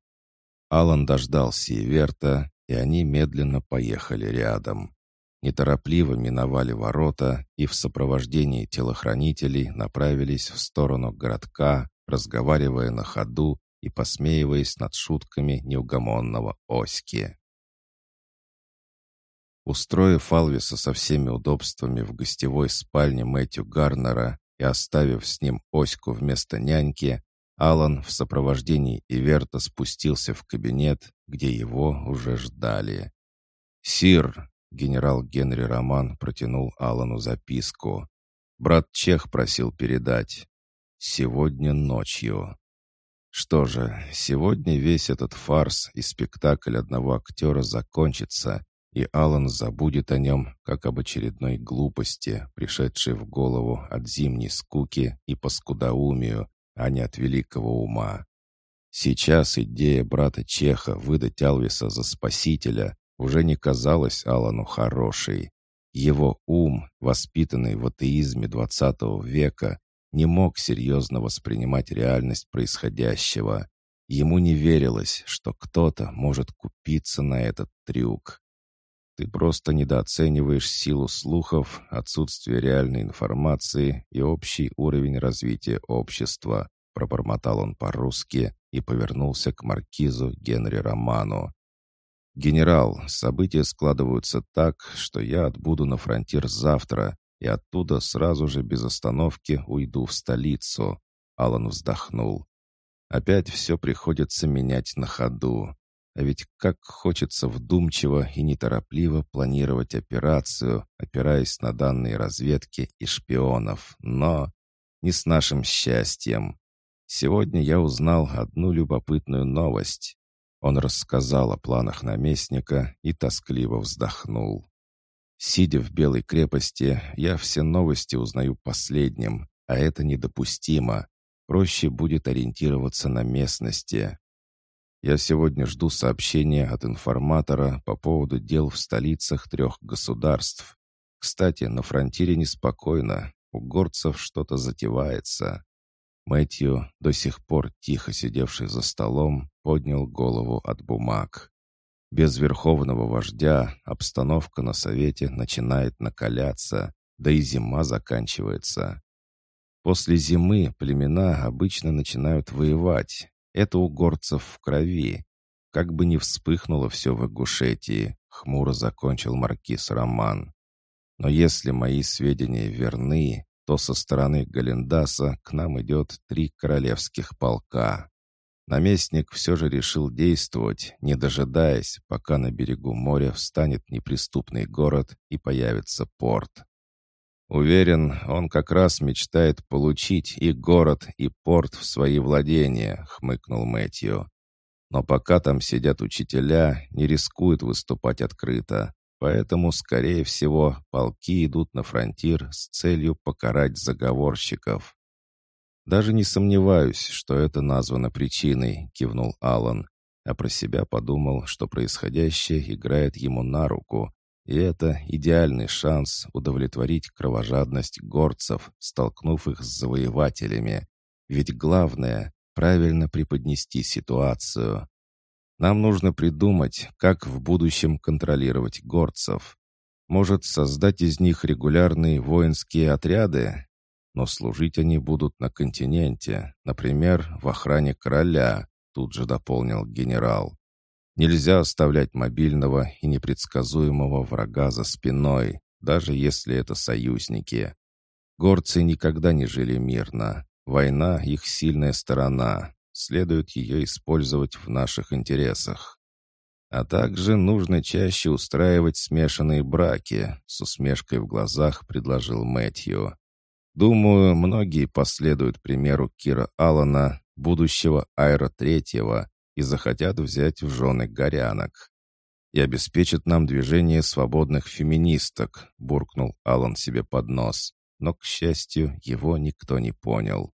Speaker 1: Алан дождался Иверта, и они медленно поехали рядом. Неторопливо миновали ворота и в сопровождении телохранителей направились в сторону городка, разговаривая на ходу и посмеиваясь над шутками неугомонного Оськи. Устроив Алвиса со всеми удобствами в гостевой спальне Мэтью Гарнера и оставив с ним Оську вместо няньки, Алан в сопровождении Иверта спустился в кабинет, где его уже ждали. «Сир!» — генерал Генри Роман протянул Алану записку. «Брат Чех просил передать. Сегодня ночью». Что же, сегодня весь этот фарс и спектакль одного актера закончится, и Алан забудет о нем, как об очередной глупости, пришедшей в голову от зимней скуки и паскудаумию, а не от великого ума. Сейчас идея брата Чеха выдать Алвиса за спасителя уже не казалась Алану хорошей. Его ум, воспитанный в атеизме XX века, не мог серьезно воспринимать реальность происходящего. Ему не верилось, что кто-то может купиться на этот трюк. Ты просто недооцениваешь силу слухов, отсутствие реальной информации и общий уровень развития общества», пробормотал он по-русски и повернулся к маркизу Генри Роману. «Генерал, события складываются так, что я отбуду на фронтир завтра и оттуда сразу же без остановки уйду в столицу». Алан вздохнул. «Опять все приходится менять на ходу. А ведь как хочется вдумчиво и неторопливо планировать операцию, опираясь на данные разведки и шпионов. Но не с нашим счастьем. Сегодня я узнал одну любопытную новость. Он рассказал о планах наместника и тоскливо вздохнул. Сидя в Белой крепости, я все новости узнаю последним, а это недопустимо. Проще будет ориентироваться на местности. Я сегодня жду сообщения от информатора по поводу дел в столицах трех государств. Кстати, на фронтире неспокойно. У горцев что-то затевается. Мэтью, до сих пор тихо сидевший за столом, поднял голову от бумаг. Без верховного вождя обстановка на совете начинает накаляться, да и зима заканчивается. После зимы племена обычно начинают воевать, это у горцев в крови. Как бы ни вспыхнуло все в Ингушетии, хмуро закончил маркиз Роман. Но если мои сведения верны, то со стороны Галендаса к нам идет три королевских полка. Наместник все же решил действовать, не дожидаясь, пока на берегу моря встанет неприступный город и появится порт. Уверен, он как раз мечтает получить и город, и порт в свои владения, хмыкнул Мэтью. Но пока там сидят учителя, не рискуют выступать открыто. Поэтому, скорее всего, полки идут на фронтир с целью покарать заговорщиков. «Даже не сомневаюсь, что это названо причиной», — кивнул Алан, а про себя подумал, что происходящее играет ему на руку, и это идеальный шанс удовлетворить кровожадность горцев, столкнув их с завоевателями. Ведь главное — правильно преподнести ситуацию. Нам нужно придумать, как в будущем контролировать горцев. Может, создать из них регулярные воинские отряды? Но служить они будут на континенте, например, в охране короля, тут же дополнил генерал. Нельзя оставлять мобильного и непредсказуемого врага за спиной, даже если это союзники. Горцы никогда не жили мирно. Война — их сильная сторона. Следует ее использовать в наших интересах. А также нужно чаще устраивать смешанные браки, с усмешкой в глазах предложил Мэтью. Думаю, многие последуют примеру Кира Аллана, будущего Айра Третьего, и захотят взять в жены горянок. «И обеспечат нам движение свободных феминисток», — буркнул Алан себе под нос. Но, к счастью, его никто не понял.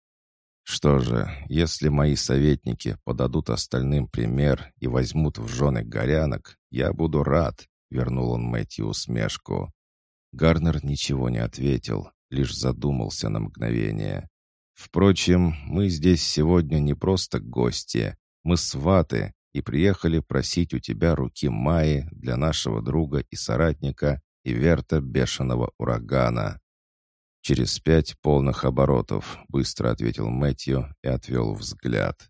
Speaker 1: Что же, если мои советники подадут остальным пример и возьмут в жены горянок, я буду рад, — вернул он Мэтью усмешку. Гарнер ничего не ответил, лишь задумался на мгновение. «Впрочем, мы здесь сегодня не просто гости, мы сваты и приехали просить у тебя руки Майи для нашего друга и соратника Иверта Бешеного Урагана». «Через пять полных оборотов», — быстро ответил Мэтью и отвел взгляд.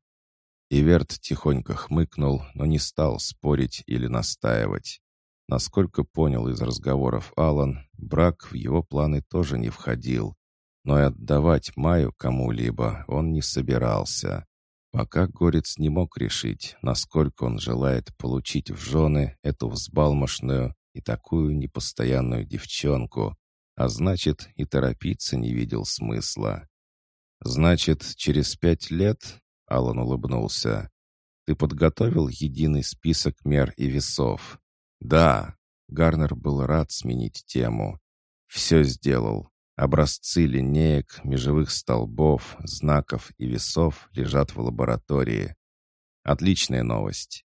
Speaker 1: Иверт тихонько хмыкнул, но не стал спорить или настаивать. Насколько понял из разговоров Алан, брак в его планы тоже не входил. Но и отдавать Маю кому-либо он не собирался. Пока Горец не мог решить, насколько он желает получить в жены эту взбалмошную и такую непостоянную девчонку, а значит, и торопиться не видел смысла. «Значит, через пять лет?» — Алан улыбнулся. «Ты подготовил единый список мер и весов?» «Да». Гарнер был рад сменить тему. «Все сделал. Образцы линеек, межевых столбов, знаков и весов лежат в лаборатории. Отличная новость.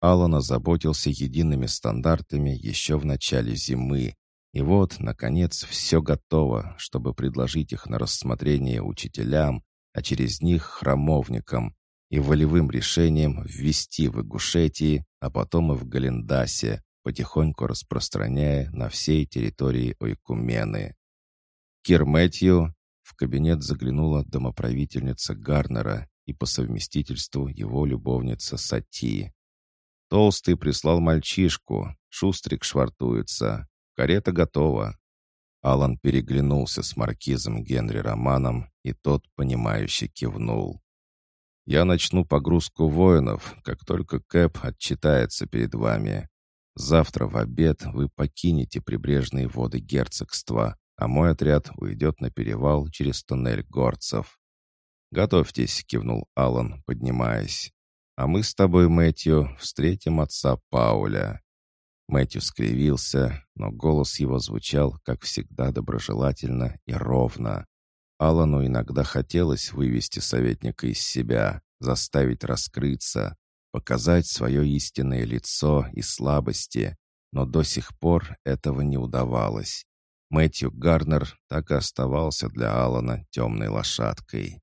Speaker 1: Аллан озаботился едиными стандартами еще в начале зимы, и вот, наконец, все готово, чтобы предложить их на рассмотрение учителям, а через них храмовникам, и волевым решением ввести в Игушетии, а потом и в Галендасе, потихоньку распространяя на всей территории Ойкумены. Кир в кабинет заглянула домоправительница Гарнера и по совместительству его любовница Сати. Толстый прислал мальчишку, шустрик швартуется. Карета готова». Алан переглянулся с маркизом Генри Романом, и тот, понимающе кивнул. «Я начну погрузку воинов, как только Кэп отчитается перед вами. Завтра в обед вы покинете прибрежные воды герцогства, а мой отряд уйдет на перевал через туннель горцев». «Готовьтесь», — кивнул Алан, поднимаясь. «А мы с тобой, Мэтью, встретим отца Пауля». Мэтью скривился, но голос его звучал, как всегда, доброжелательно и ровно. Алану иногда хотелось вывести советника из себя, заставить раскрыться, показать свое истинное лицо и слабости, но до сих пор этого не удавалось. Мэтью Гарнер так и оставался для Алана темной лошадкой.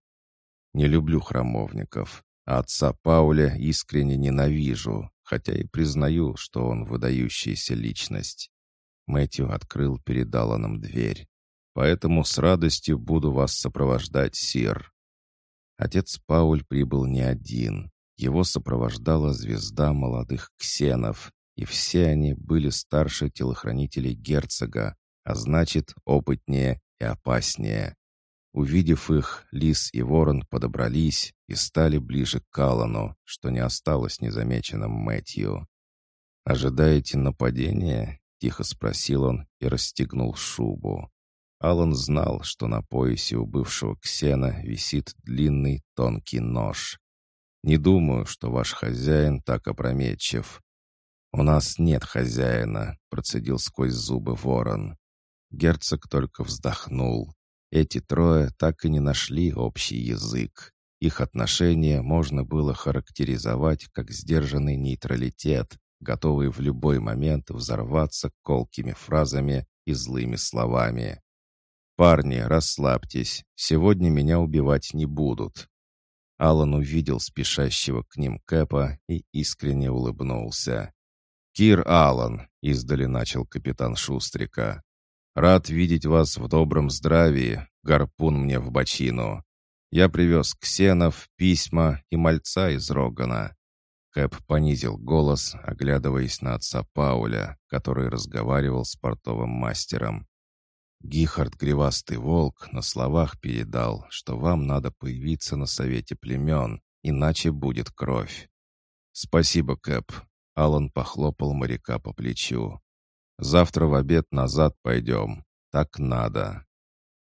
Speaker 1: «Не люблю храмовников, а отца Пауля искренне ненавижу, хотя и признаю, что он выдающаяся личность. Мэтью открыл перед Алланом дверь. «Поэтому с радостью буду вас сопровождать, сир». Отец Пауль прибыл не один. Его сопровождала звезда молодых ксенов, и все они были старше телохранителей герцога, а значит, опытнее и опаснее. Увидев их, лис и ворон подобрались и стали ближе к Калану, что не осталось незамеченным Мэтью. «Ожидаете нападения?» — тихо спросил он и расстегнул шубу. Алан знал, что на поясе у бывшего Ксена висит длинный тонкий нож. «Не думаю, что ваш хозяин так опрометчив». «У нас нет хозяина», — процедил сквозь зубы ворон. Герцог только вздохнул. Эти трое так и не нашли общий язык. Их отношения можно было характеризовать как сдержанный нейтралитет, готовый в любой момент взорваться колкими фразами и злыми словами. «Парни, расслабьтесь, сегодня меня убивать не будут». Алан увидел спешащего к ним Кэпа и искренне улыбнулся. «Кир Аллан», — издали начал капитан Шустрика, Рад видеть вас в добром здравии, гарпун мне в бочину. Я привез ксенов, письма и мальца из Рогана». Кэп понизил голос, оглядываясь на отца Пауля, который разговаривал с портовым мастером. Гихард Гривастый Волк на словах передал, что вам надо появиться на совете племен, иначе будет кровь. «Спасибо, Кэп», — Алан похлопал моряка по плечу. Завтра в обед назад пойдем. Так надо».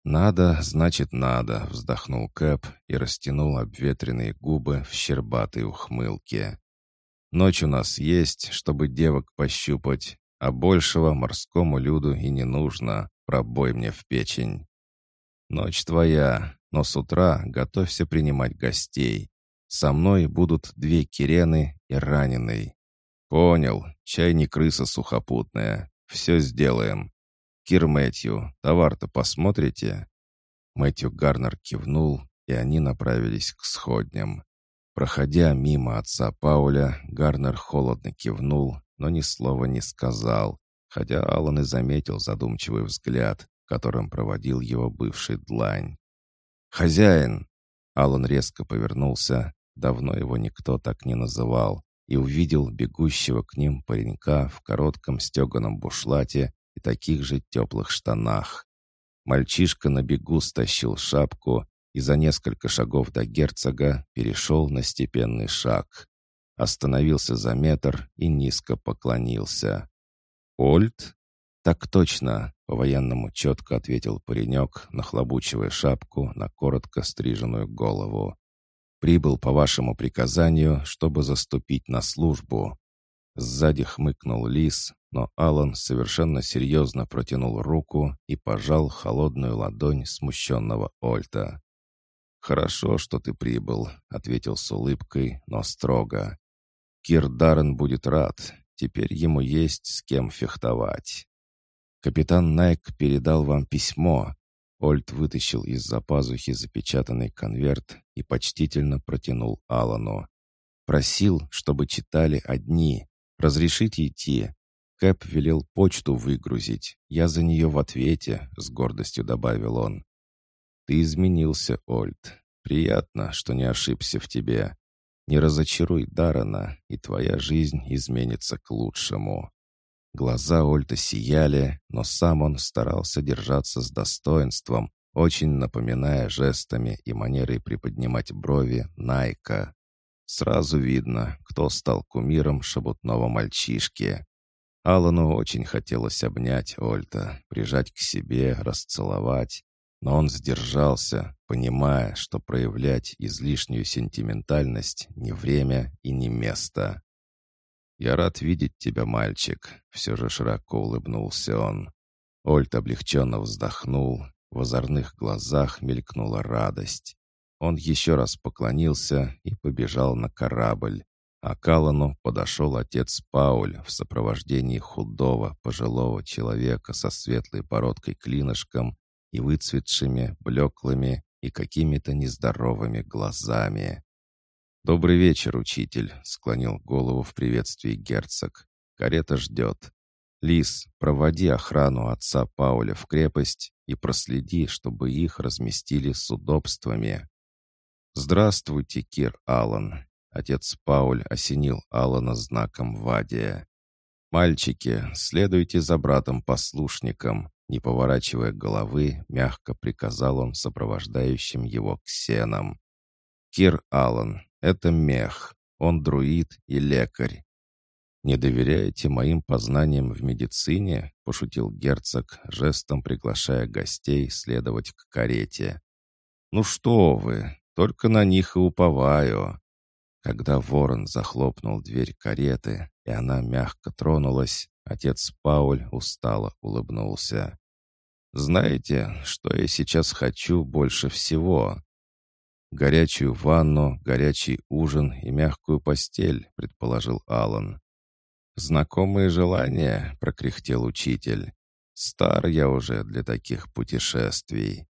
Speaker 1: «Надо, значит, надо», — вздохнул Кэп и растянул обветренные губы в щербатой ухмылке. Ночь у нас есть, чтобы девок пощупать, а большего морскому люду и не нужно, пробой мне в печень. Ночь твоя, но с утра готовься принимать гостей. Со мной будут две кирены и раненый. Понял, чай не крыса сухопутная. Все сделаем. Кир Мэтью, товар-то посмотрите?» Мэтью Гарнер кивнул, и они направились к сходням. Проходя мимо отца Пауля, Гарнер холодно кивнул, но ни слова не сказал, хотя Аллан и заметил задумчивый взгляд, которым проводил его бывший длань. «Хозяин!» Аллан резко повернулся, давно его никто так не называл, и увидел бегущего к ним паренька в коротком стеганом бушлате и таких же теплых штанах. Мальчишка на бегу стащил шапку и за несколько шагов до герцога перешел на степенный шаг. Остановился за метр и низко поклонился. «Ольд?» «Так точно», — по-военному четко ответил паренек, нахлобучивая шапку на коротко стриженную голову. «Прибыл по вашему приказанию, чтобы заступить на службу». Сзади хмыкнул лис, но Алан совершенно серьезно протянул руку и пожал холодную ладонь смущенного Ольта. «Хорошо, что ты прибыл», — ответил с улыбкой, но строго. «Кир Даррен будет рад. Теперь ему есть с кем фехтовать». «Капитан Найк передал вам письмо». Ольд вытащил из-за пазухи запечатанный конверт и почтительно протянул Алану. «Просил, чтобы читали одни. Разрешите идти?» Кэп велел почту выгрузить. Я за нее в ответе, — с гордостью добавил он. «Ты изменился, Ольд. Приятно, что не ошибся в тебе. Не разочаруй Дарана, и твоя жизнь изменится к лучшему». Глаза Ольта сияли, но сам он старался держаться с достоинством, очень напоминая жестами и манерой приподнимать брови Найка. Сразу видно, кто стал кумиром шебутного мальчишки. Алану очень хотелось обнять Ольта, прижать к себе, расцеловать, но он сдержался, понимая, что проявлять излишнюю сентиментальность не время и не место. «Я рад видеть тебя, мальчик», — все же широко улыбнулся он. Ольт облегченно вздохнул, в озорных глазах мелькнула радость. Он еще раз поклонился и побежал на корабль, а к Аллану подошел отец Пауль в сопровождении худого, пожилого человека со светлой бородкой-клинышком и выцветшими, блеклыми и какими-то нездоровыми глазами. «Добрый вечер, учитель», — склонил голову в приветствии герцог. «Карета ждет. Лис, проводи охрану отца Пауля в крепость и проследи, чтобы их разместили с удобствами». «Здравствуйте, Кир Аллан», — отец Пауль осенил Аллана знаком Вадия. «Мальчики, следуйте за братом-послушником», не поворачивая головы, мягко приказал он сопровождающим его ксенам. «Кир Аллан, это мех. Он друид и лекарь. «Не доверяете моим познаниям в медицине?» — пошутил герцог, жестом приглашая гостей следовать к карете. «Ну что вы, только на них и уповаю». Когда ворон захлопнул дверь кареты, и она мягко тронулась, отец Пауль устало улыбнулся. «Знаете, что я сейчас хочу больше всего?» «Горячую ванну, горячий ужин и мягкую постель», — предположил Алан. «Знакомые желания», — прокряхтел учитель. «Стар я уже для таких путешествий.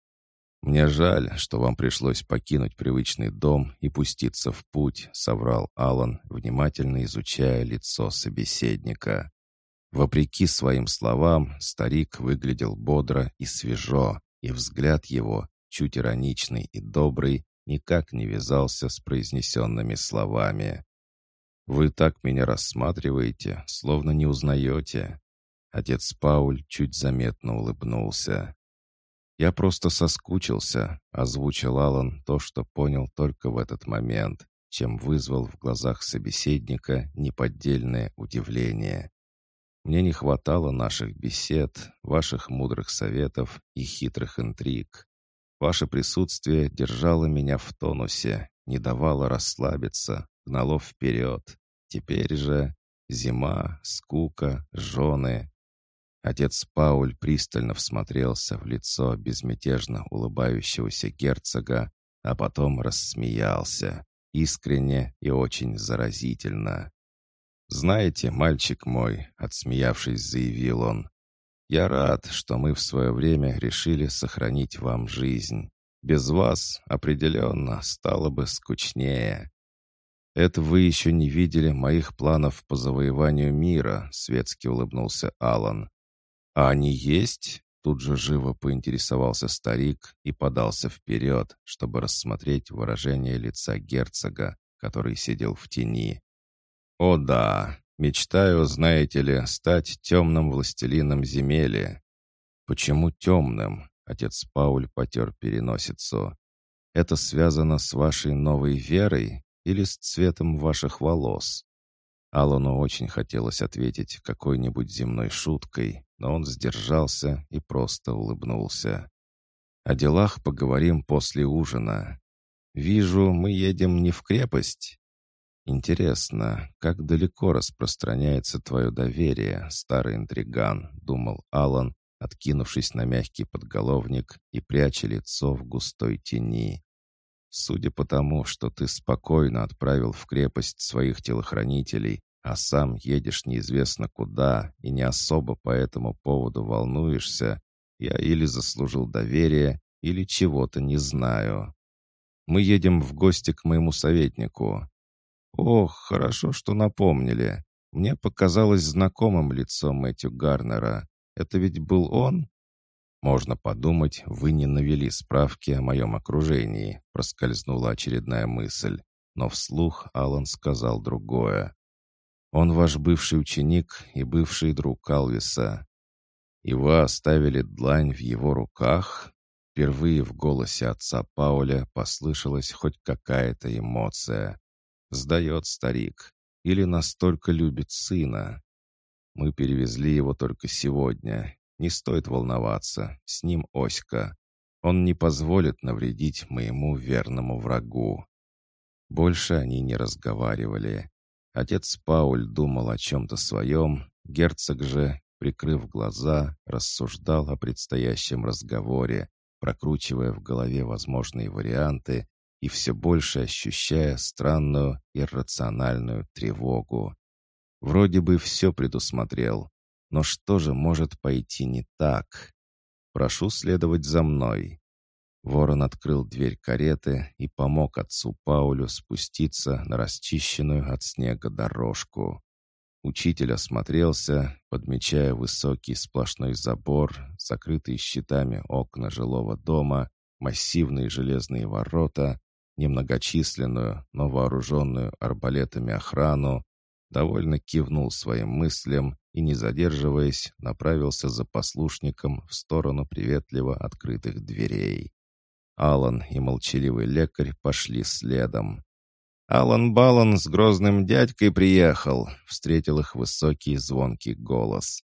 Speaker 1: Мне жаль, что вам пришлось покинуть привычный дом и пуститься в путь», — соврал Алан, внимательно изучая лицо собеседника. Вопреки своим словам, старик выглядел бодро и свежо, и взгляд его, чуть ироничный и добрый, никак не вязался с произнесенными словами. «Вы так меня рассматриваете, словно не узнаете». Отец Пауль чуть заметно улыбнулся. «Я просто соскучился», — озвучил Алан то, что понял только в этот момент, чем вызвал в глазах собеседника неподдельное удивление. «Мне не хватало наших бесед, ваших мудрых советов и хитрых интриг. Ваше присутствие держало меня в тонусе, не давало расслабиться, гнало вперед. Теперь же зима, скука, жены. Отец Пауль пристально всмотрелся в лицо безмятежно улыбающегося герцога, а потом рассмеялся, искренне и очень заразительно. «Знаете, мальчик мой», — отсмеявшись, заявил он, «я рад, что мы в свое время решили сохранить вам жизнь. Без вас определенно стало бы скучнее». «Это вы еще не видели моих планов по завоеванию мира», — светски улыбнулся Алан. «А они есть?» Тут же живо поинтересовался старик и подался вперед, чтобы рассмотреть выражение лица герцога, который сидел в тени. «О да, мечтаю, знаете ли, стать темным властелином земели». «Почему темным?» — отец Пауль потер переносицу. «Это связано с вашей новой верой или с цветом ваших волос?» Аллану очень хотелось ответить какой-нибудь земной шуткой, но он сдержался и просто улыбнулся. «О делах поговорим после ужина. Вижу, мы едем не в крепость. «Интересно, как далеко распространяется твое доверие, старый интриган?» — думал Алан, откинувшись на мягкий подголовник и пряча лицо в густой тени. «Судя по тому, что ты спокойно отправил в крепость своих телохранителей, а сам едешь неизвестно куда и не особо по этому поводу волнуешься, я или заслужил доверие, или чего-то не знаю. Мы едем в гости к моему советнику. «Ох, хорошо, что напомнили. Мне показалось знакомым лицо Мэтью Гарнера. Это ведь был он?» «Можно подумать, вы не навели справки о моем окружении», проскользнула очередная мысль. Но вслух Алан сказал другое. «Он ваш бывший ученик и бывший друг Алвиса. И вы оставили длань в его руках?» Впервые в голосе отца Пауля послышалась хоть какая-то эмоция. Сдает старик. Или настолько любит сына. Мы перевезли его только сегодня. Не стоит волноваться. С ним Оська. Он не позволит навредить моему верному врагу. Больше они не разговаривали. Отец Пауль думал о чем-то своем, герцог же, прикрыв глаза, рассуждал о предстоящем разговоре, прокручивая в голове возможные варианты и все больше ощущая странную иррациональную тревогу. Вроде бы все предусмотрел, но что же может пойти не так? Прошу следовать за мной. Ворон открыл дверь кареты и помог отцу Паулю спуститься на расчищенную от снега дорожку. Учитель осмотрелся, подмечая высокий сплошной забор, закрытые щитами окна жилого дома, массивные железные ворота немногочисленную, но вооруженную арбалетами охрану, довольно кивнул своим мыслям и, не задерживаясь, направился за послушником в сторону приветливо открытых дверей. Алан и молчаливый лекарь пошли следом. «Алан Балан с грозным дядькой приехал», — встретил их высокий звонкий голос.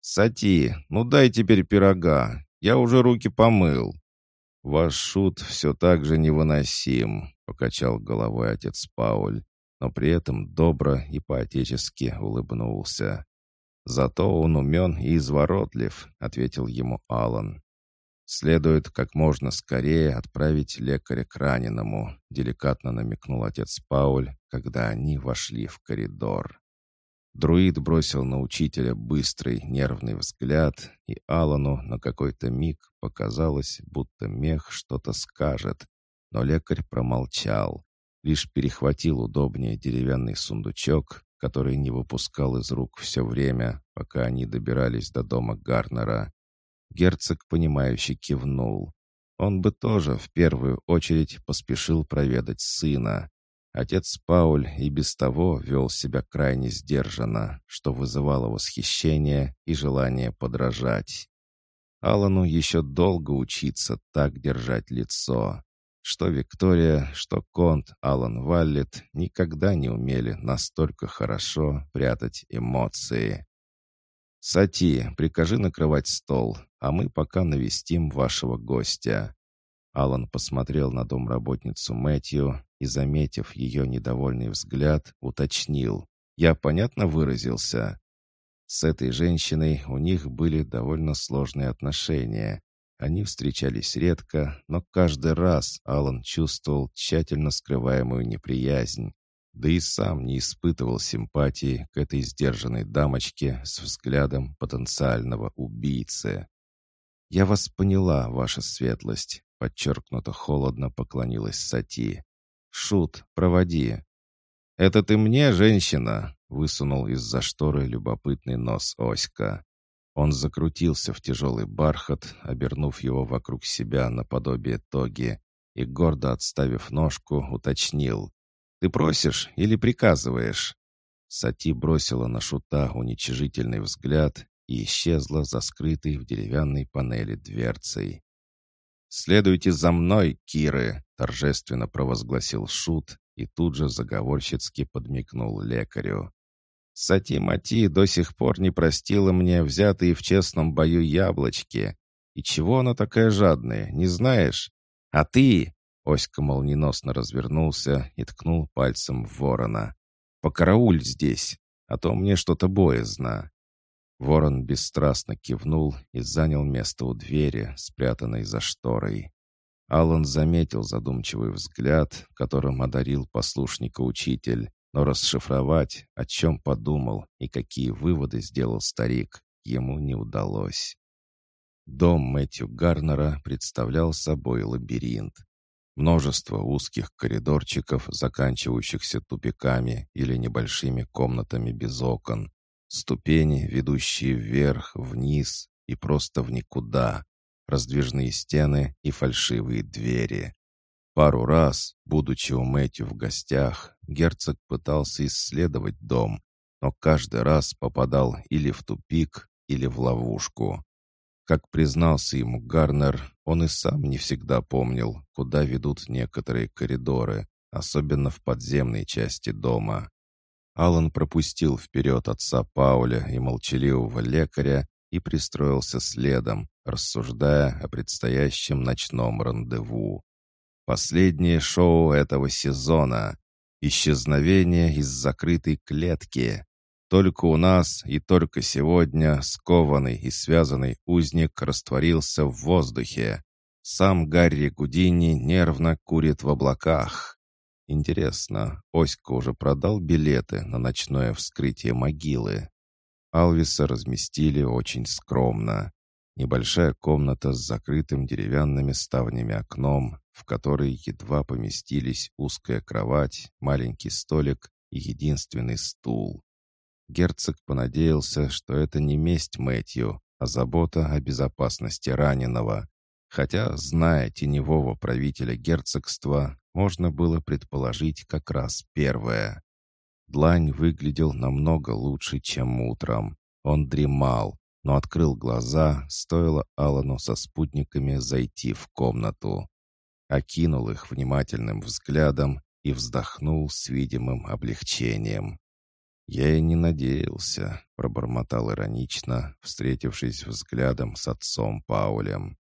Speaker 1: «Сати, ну дай теперь пирога, я уже руки помыл». «Ваш шут все так же невыносим», — покачал головой отец Пауль, но при этом добро и поотечески улыбнулся. «Зато он умен и изворотлив», — ответил ему Алан. «Следует как можно скорее отправить лекаря к раненому», — деликатно намекнул отец Пауль, когда они вошли в коридор. Друид бросил на учителя быстрый нервный взгляд, и Алану на какой-то миг показалось, будто мех что-то скажет, но лекарь промолчал, лишь перехватил удобнее деревянный сундучок, который не выпускал из рук все время, пока они добирались до дома Гарнера. Герцог, понимающе кивнул. Он бы тоже в первую очередь поспешил проведать сына, Отец Пауль и без того вел себя крайне сдержанно, что вызывало восхищение и желание подражать. Алану еще долго учиться так держать лицо. Что Виктория, что Конт Алан Валлет никогда не умели настолько хорошо прятать эмоции. «Сати, прикажи накрывать стол, а мы пока навестим вашего гостя». Алан посмотрел на домработницу Мэтью и, заметив ее недовольный взгляд, уточнил. Я понятно выразился?» С этой женщиной у них были довольно сложные отношения. Они встречались редко, но каждый раз Алан чувствовал тщательно скрываемую неприязнь. Да и сам не испытывал симпатии к этой сдержанной дамочке с взглядом потенциального убийцы. «Я вас поняла, ваша светлость», — подчеркнуто холодно поклонилась Сати. «Шут, проводи». «Это ты мне, женщина?» — высунул из-за шторы любопытный нос Оська. Он закрутился в тяжелый бархат, обернув его вокруг себя наподобие тоги, и, гордо отставив ножку, уточнил. «Ты просишь или приказываешь?» Сати бросила на шута уничижительный взгляд и исчезла за скрытой в деревянной панели дверцей. «Следуйте за мной, Киры!» — торжественно провозгласил шут и тут же заговорщицки подмигнул лекарю. Сати-Мати до сих пор не простила мне взятые в честном бою яблочки. И чего она такая жадная, не знаешь? А ты...» Оська молниеносно развернулся и ткнул пальцем в ворона. «Покарауль здесь, а то мне что-то боязно». Ворон бесстрастно кивнул и занял место у двери, спрятанной за шторой. Алан заметил задумчивый взгляд, которым одарил послушника учитель, но расшифровать, о чем подумал и какие выводы сделал старик, ему не удалось. Дом Мэтью Гарнера представлял собой лабиринт. Множество узких коридорчиков, заканчивающихся тупиками или небольшими комнатами без окон. Ступени, ведущие вверх, вниз и просто в никуда. Раздвижные стены и фальшивые двери. Пару раз, будучи у Мэтью в гостях, герцог пытался исследовать дом, но каждый раз попадал или в тупик, или в ловушку. Как признался ему Гарнер, он и сам не всегда помнил, куда ведут некоторые коридоры, особенно в подземной части дома. Алан пропустил вперед отца Пауля и молчаливого лекаря и пристроился следом, рассуждая о предстоящем ночном рандеву. Последнее шоу этого сезона. Исчезновение из закрытой клетки. Только у нас и только сегодня скованный и связанный узник растворился в воздухе. Сам Гарри Гудини нервно курит в облаках. Интересно, Оська уже продал билеты на ночное вскрытие могилы? Алвиса разместили очень скромно. Небольшая комната с закрытым деревянными ставнями окном, в которой едва поместились узкая кровать, маленький столик и единственный стул. Герцог понадеялся, что это не месть Мэтью, а забота о безопасности раненого. Хотя, зная теневого правителя герцогства, можно было предположить как раз первое. Длань выглядел намного лучше, чем утром. Он дремал, но открыл глаза, стоило Алану со спутниками зайти в комнату. Окинул их внимательным взглядом и вздохнул с видимым облегчением. «Я и не надеялся», — пробормотал иронично, встретившись взглядом с отцом Паулем.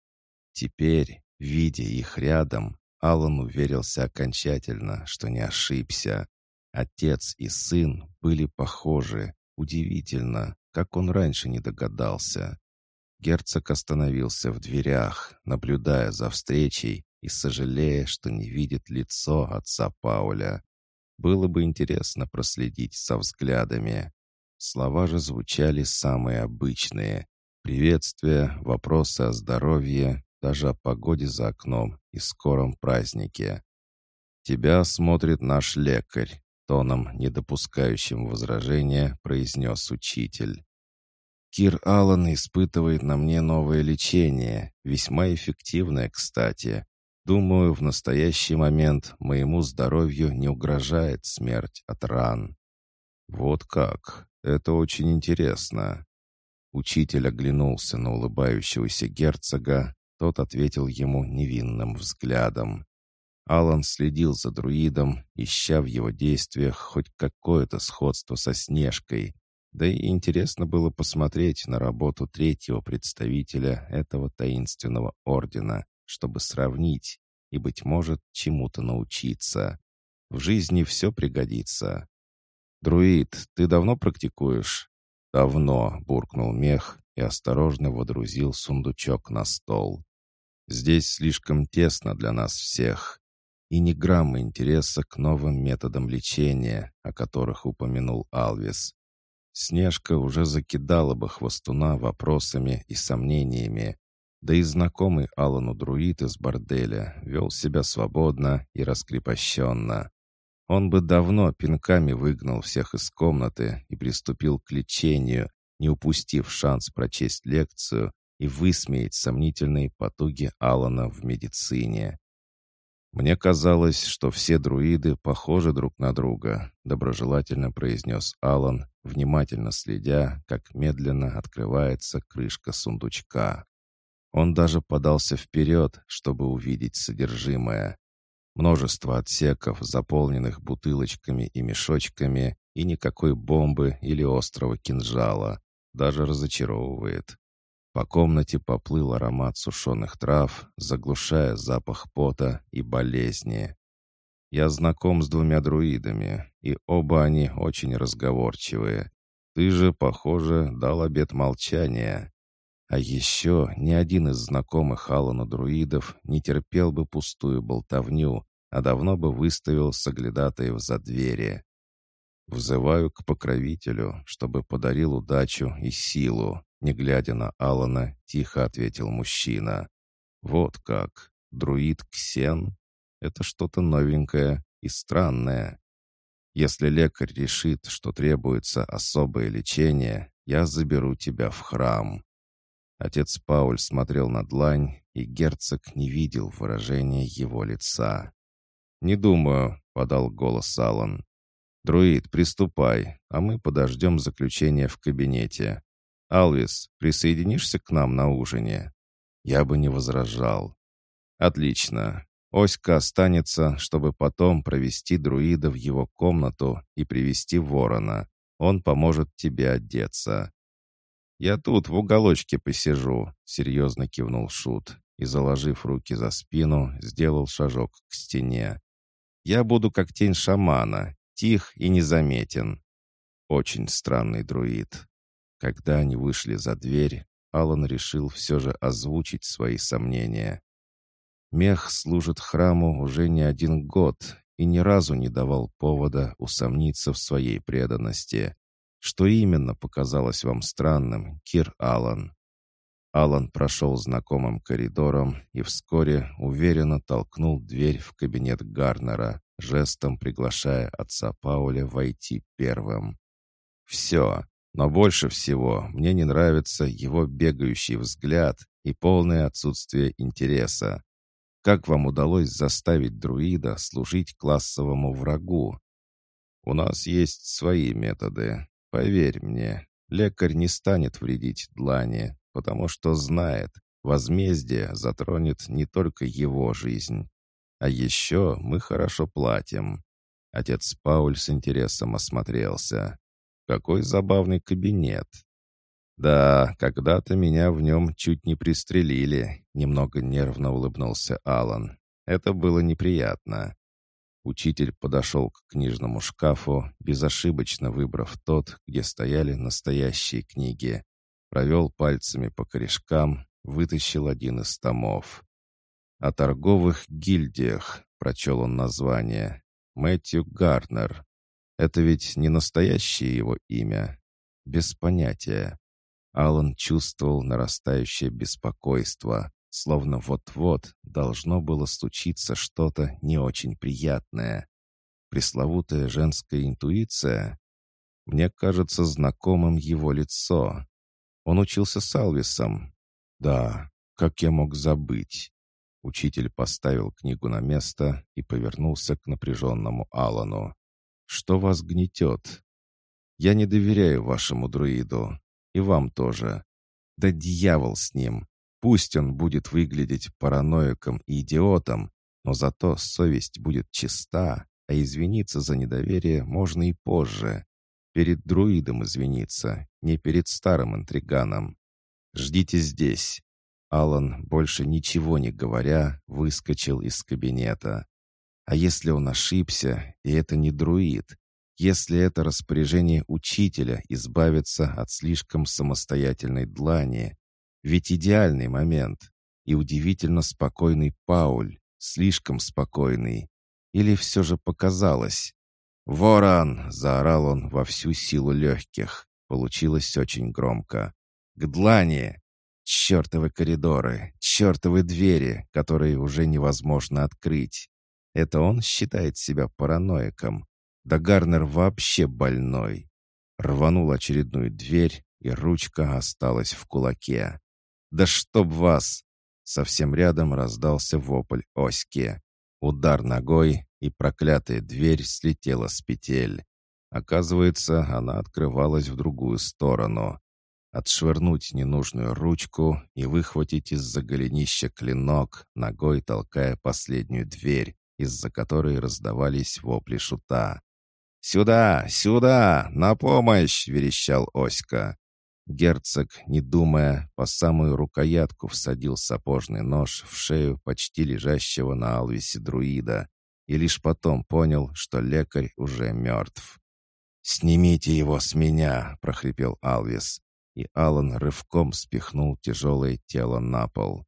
Speaker 1: Теперь, видя их рядом, Алан уверился окончательно, что не ошибся. Отец и сын были похожи, удивительно, как он раньше не догадался. Герцог остановился в дверях, наблюдая за встречей и сожалея, что не видит лицо отца Пауля. Было бы интересно проследить со взглядами. Слова же звучали самые обычные. Приветствия, вопросы о здоровье, даже о погоде за окном и скором празднике. «Тебя смотрит наш лекарь», тоном, не допускающим возражения, произнес учитель. Кир Аллан испытывает на мне новое лечение, весьма эффективное, кстати. Думаю, в настоящий момент моему здоровью не угрожает смерть от ран. Вот как. Это очень интересно. Учитель оглянулся на улыбающегося герцога, тот ответил ему невинным взглядом. Алан следил за друидом, ища в его действиях хоть какое-то сходство со Снежкой. Да и интересно было посмотреть на работу третьего представителя этого таинственного ордена, чтобы сравнить и, быть может, чему-то научиться. В жизни все пригодится. «Друид, ты давно практикуешь?» «Давно», — буркнул мех и осторожно водрузил сундучок на стол. «Здесь слишком тесно для нас всех, и ни грамма интереса к новым методам лечения, о которых упомянул Алвис. Снежка уже закидала бы хвостуна вопросами и сомнениями, да и знакомый Алану друид из борделя вел себя свободно и раскрепощенно. Он бы давно пинками выгнал всех из комнаты и приступил к лечению, не упустив шанс прочесть лекцию и высмеять сомнительные потуги Алана в медицине. «Мне казалось, что все друиды похожи друг на друга», — доброжелательно произнес Алан, внимательно следя, как медленно открывается крышка сундучка. Он даже подался вперед, чтобы увидеть содержимое. Множество отсеков, заполненных бутылочками и мешочками, и никакой бомбы или острого кинжала. Даже разочаровывает. По комнате поплыл аромат сушеных трав, заглушая запах пота и болезни. Я знаком с двумя друидами, и оба они очень разговорчивые. Ты же, похоже, дал обет молчания. А еще ни один из знакомых Алана друидов не терпел бы пустую болтовню, а давно бы выставил соглядатаев за двери. Взываю к покровителю, чтобы подарил удачу и силу, не глядя на Алана, тихо ответил мужчина. «Вот как. Друид Ксен? Это что-то новенькое и странное. Если лекарь решит, что требуется особое лечение, я заберу тебя в храм». Отец Пауль смотрел на длань, и герцог не видел выражения его лица. «Не думаю», — подал голос Алан. «Друид, приступай, а мы подождем заключения в кабинете. «Алвис, присоединишься к нам на ужине?» Я бы не возражал. «Отлично. Оська останется, чтобы потом провести друида в его комнату и привести ворона. Он поможет тебе одеться». «Я тут в уголочке посижу», — серьезно кивнул Шут и, заложив руки за спину, сделал шажок к стене. «Я буду как тень шамана, тих и незаметен». Очень странный друид. Когда они вышли за дверь, Алан решил все же озвучить свои сомнения. Мех служит храму уже не один год и ни разу не давал повода усомниться в своей преданности. Что именно показалось вам странным, Кир Алан? Алан прошел знакомым коридором и вскоре уверенно толкнул дверь в кабинет Гарнера, жестом приглашая отца Пауля войти первым. «Все, но больше всего мне не нравится его бегающий взгляд и полное отсутствие интереса. Как вам удалось заставить друида служить классовому врагу? У нас есть свои методы. Поверь мне, лекарь не станет вредить длани, потому что знает, возмездие затронет не только его жизнь. А еще мы хорошо платим. Отец Пауль с интересом осмотрелся. Какой забавный кабинет. Да, когда-то меня в нем чуть не пристрелили, немного нервно улыбнулся Алан. Это было неприятно. Учитель подошел к книжному шкафу, безошибочно выбрав тот, где стояли настоящие книги. Провел пальцами по корешкам, вытащил один из томов. «О торговых гильдиях», — прочел он название. «Мэтью Гарнер. Это ведь не настоящее его имя. Без понятия. Алан чувствовал нарастающее беспокойство, словно вот-вот должно было случиться что-то не очень приятное. Пресловутая женская интуиция? Мне кажется знакомым его лицо. Он учился с Алвисом. Да, как я мог забыть? Учитель поставил книгу на место и повернулся к напряженному Алану. Что вас гнетет? Я не доверяю вашему друиду. И вам тоже. Да дьявол с ним. Пусть он будет выглядеть параноиком и идиотом, но зато совесть будет чиста, а извиниться за недоверие можно и позже. Перед друидом извиниться, не перед старым интриганом. Ждите здесь. Алан, больше ничего не говоря, выскочил из кабинета. А если он ошибся, и это не друид? Если это распоряжение учителя избавиться от слишком самостоятельной длани. Ведь идеальный момент. И удивительно спокойный Пауль. Слишком спокойный. Или все же показалось? «Ворон!» — заорал он во всю силу легких. Получилось очень громко. «К длани!» Чертовы коридоры, чертовы двери, которые уже невозможно открыть. Это он считает себя параноиком. Да Гарнер вообще больной. Рванул очередную дверь, и ручка осталась в кулаке. «Да чтоб вас!» Совсем рядом раздался вопль Оськи. Удар ногой, и проклятая дверь слетела с петель. Оказывается, она открывалась в другую сторону. Отшвырнуть ненужную ручку и выхватить из-за голенища клинок, ногой толкая последнюю дверь, из-за которой раздавались вопли шута. «Сюда! Сюда! На помощь!» — верещал Оська. Герцог, не думая, по самую рукоятку всадил сапожный нож в шею почти лежащего на Алвисе друида и лишь потом понял, что лекарь уже мертв. «Снимите его с меня!» — прохрипел Алвис, и Алан рывком спихнул тяжелое тело на пол.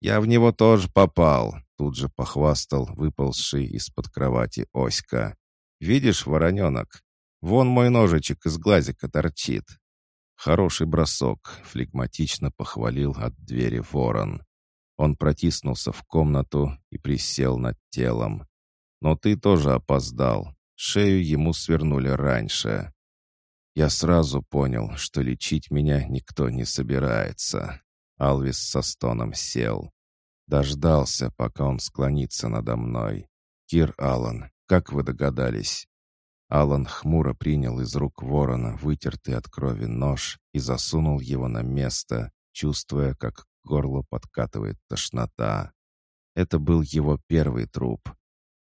Speaker 1: «Я в него тоже попал!» — тут же похвастал выползший из-под кровати Оська. «Видишь, вороненок? Вон мой ножичек из глазика торчит. Хороший бросок, флегматично похвалил от двери ворон. Он протиснулся в комнату и присел над телом. Но ты тоже опоздал. Шею ему свернули раньше. Я сразу понял, что лечить меня никто не собирается. Алвис со стоном сел. Дождался, пока он склонится надо мной. Кир Аллан, как вы догадались? Алан хмуро принял из рук ворона вытертый от крови нож и засунул его на место, чувствуя, как к горлу подкатывает тошнота. Это был его первый труп.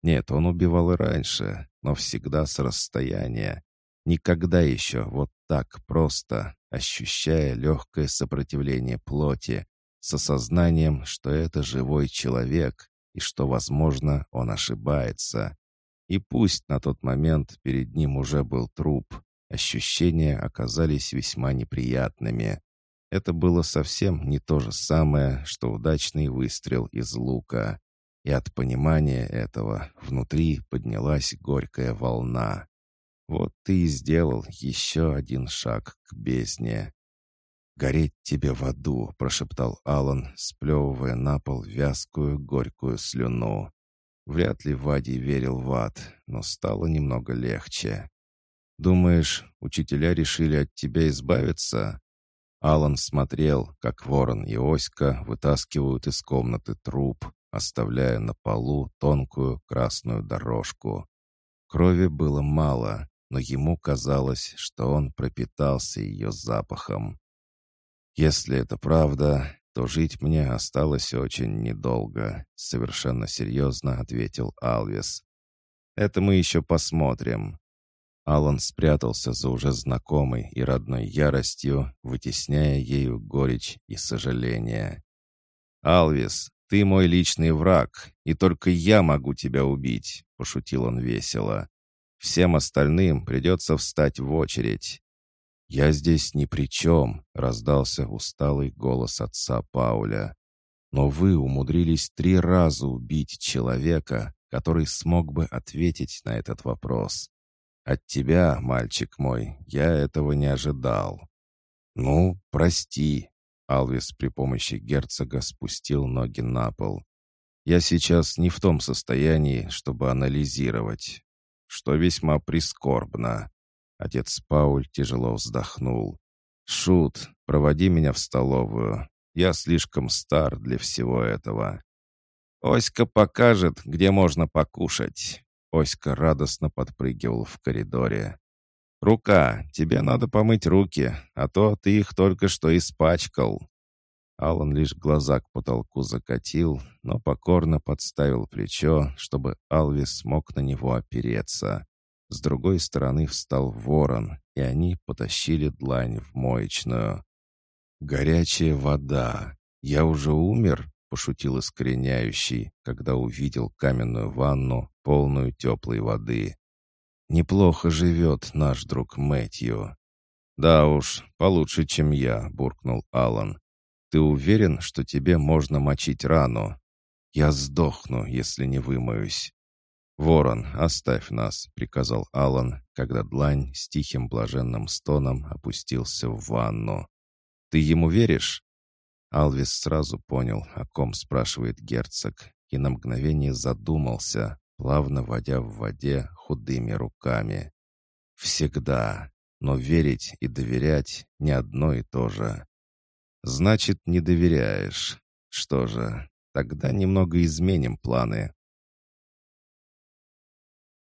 Speaker 1: Нет, он убивал и раньше, но всегда с расстояния. Никогда еще вот так просто, ощущая легкое сопротивление плоти, с осознанием, что это живой человек и что, возможно, он ошибается. И пусть на тот момент перед ним уже был труп, ощущения оказались весьма неприятными. Это было совсем не то же самое, что удачный выстрел из лука. И от понимания этого внутри поднялась горькая волна. Вот ты и сделал еще один шаг к бездне. «Гореть тебе в аду!» — прошептал Алан, сплевывая на пол вязкую горькую слюну. Вряд ли Вадий верил в ад, но стало немного легче. «Думаешь, учителя решили от тебя избавиться?» Алан смотрел, как Ворон и Оська вытаскивают из комнаты труп, оставляя на полу тонкую красную дорожку. Крови было мало, но ему казалось, что он пропитался ее запахом. Если это правда, то жить мне осталось очень недолго», — совершенно серьезно ответил Алвис. «Это мы еще посмотрим». Алан спрятался за уже знакомой и родной яростью, вытесняя ею горечь и сожаление. «Алвис, ты мой личный враг, и только я могу тебя убить», — пошутил он весело. «Всем остальным придется встать в очередь. «Я здесь ни при чем», — раздался усталый голос отца Пауля. «Но вы умудрились три раза убить человека, который смог бы ответить на этот вопрос. От тебя, мальчик мой, я этого не ожидал». «Ну, прости», — Алвис при помощи герцога спустил ноги на пол. «Я сейчас не в том состоянии, чтобы анализировать, что весьма прискорбно». Отец Пауль тяжело вздохнул. «Шут, проводи меня в столовую. Я слишком стар для всего этого». «Оська покажет, где можно покушать». Оська радостно подпрыгивал в коридоре. «Рука, тебе надо помыть руки, а то ты их только что испачкал». Алан лишь глаза к потолку закатил, но покорно подставил плечо, чтобы Алвис смог на него опереться. С другой стороны встал ворон, и они потащили длань в моечную. «Горячая вода! Я уже умер?» — пошутил искореняющий, когда увидел каменную ванну, полную теплой воды. Неплохо живет наш друг Мэтью». «Да уж, получше, чем я», — буркнул Алан. «Ты уверен, что тебе можно мочить рану?» «Я сдохну, если не вымоюсь». «Ворон, оставь нас», — приказал Алан, когда длань с тихим блаженным стоном опустился в ванну. «Ты ему веришь?» Алвис сразу понял, о ком спрашивает герцог, и на мгновение задумался, плавно водя в воде худыми руками. «Всегда. Но верить и доверять — не одно и то же». «Значит, не доверяешь. Что же, тогда немного изменим планы.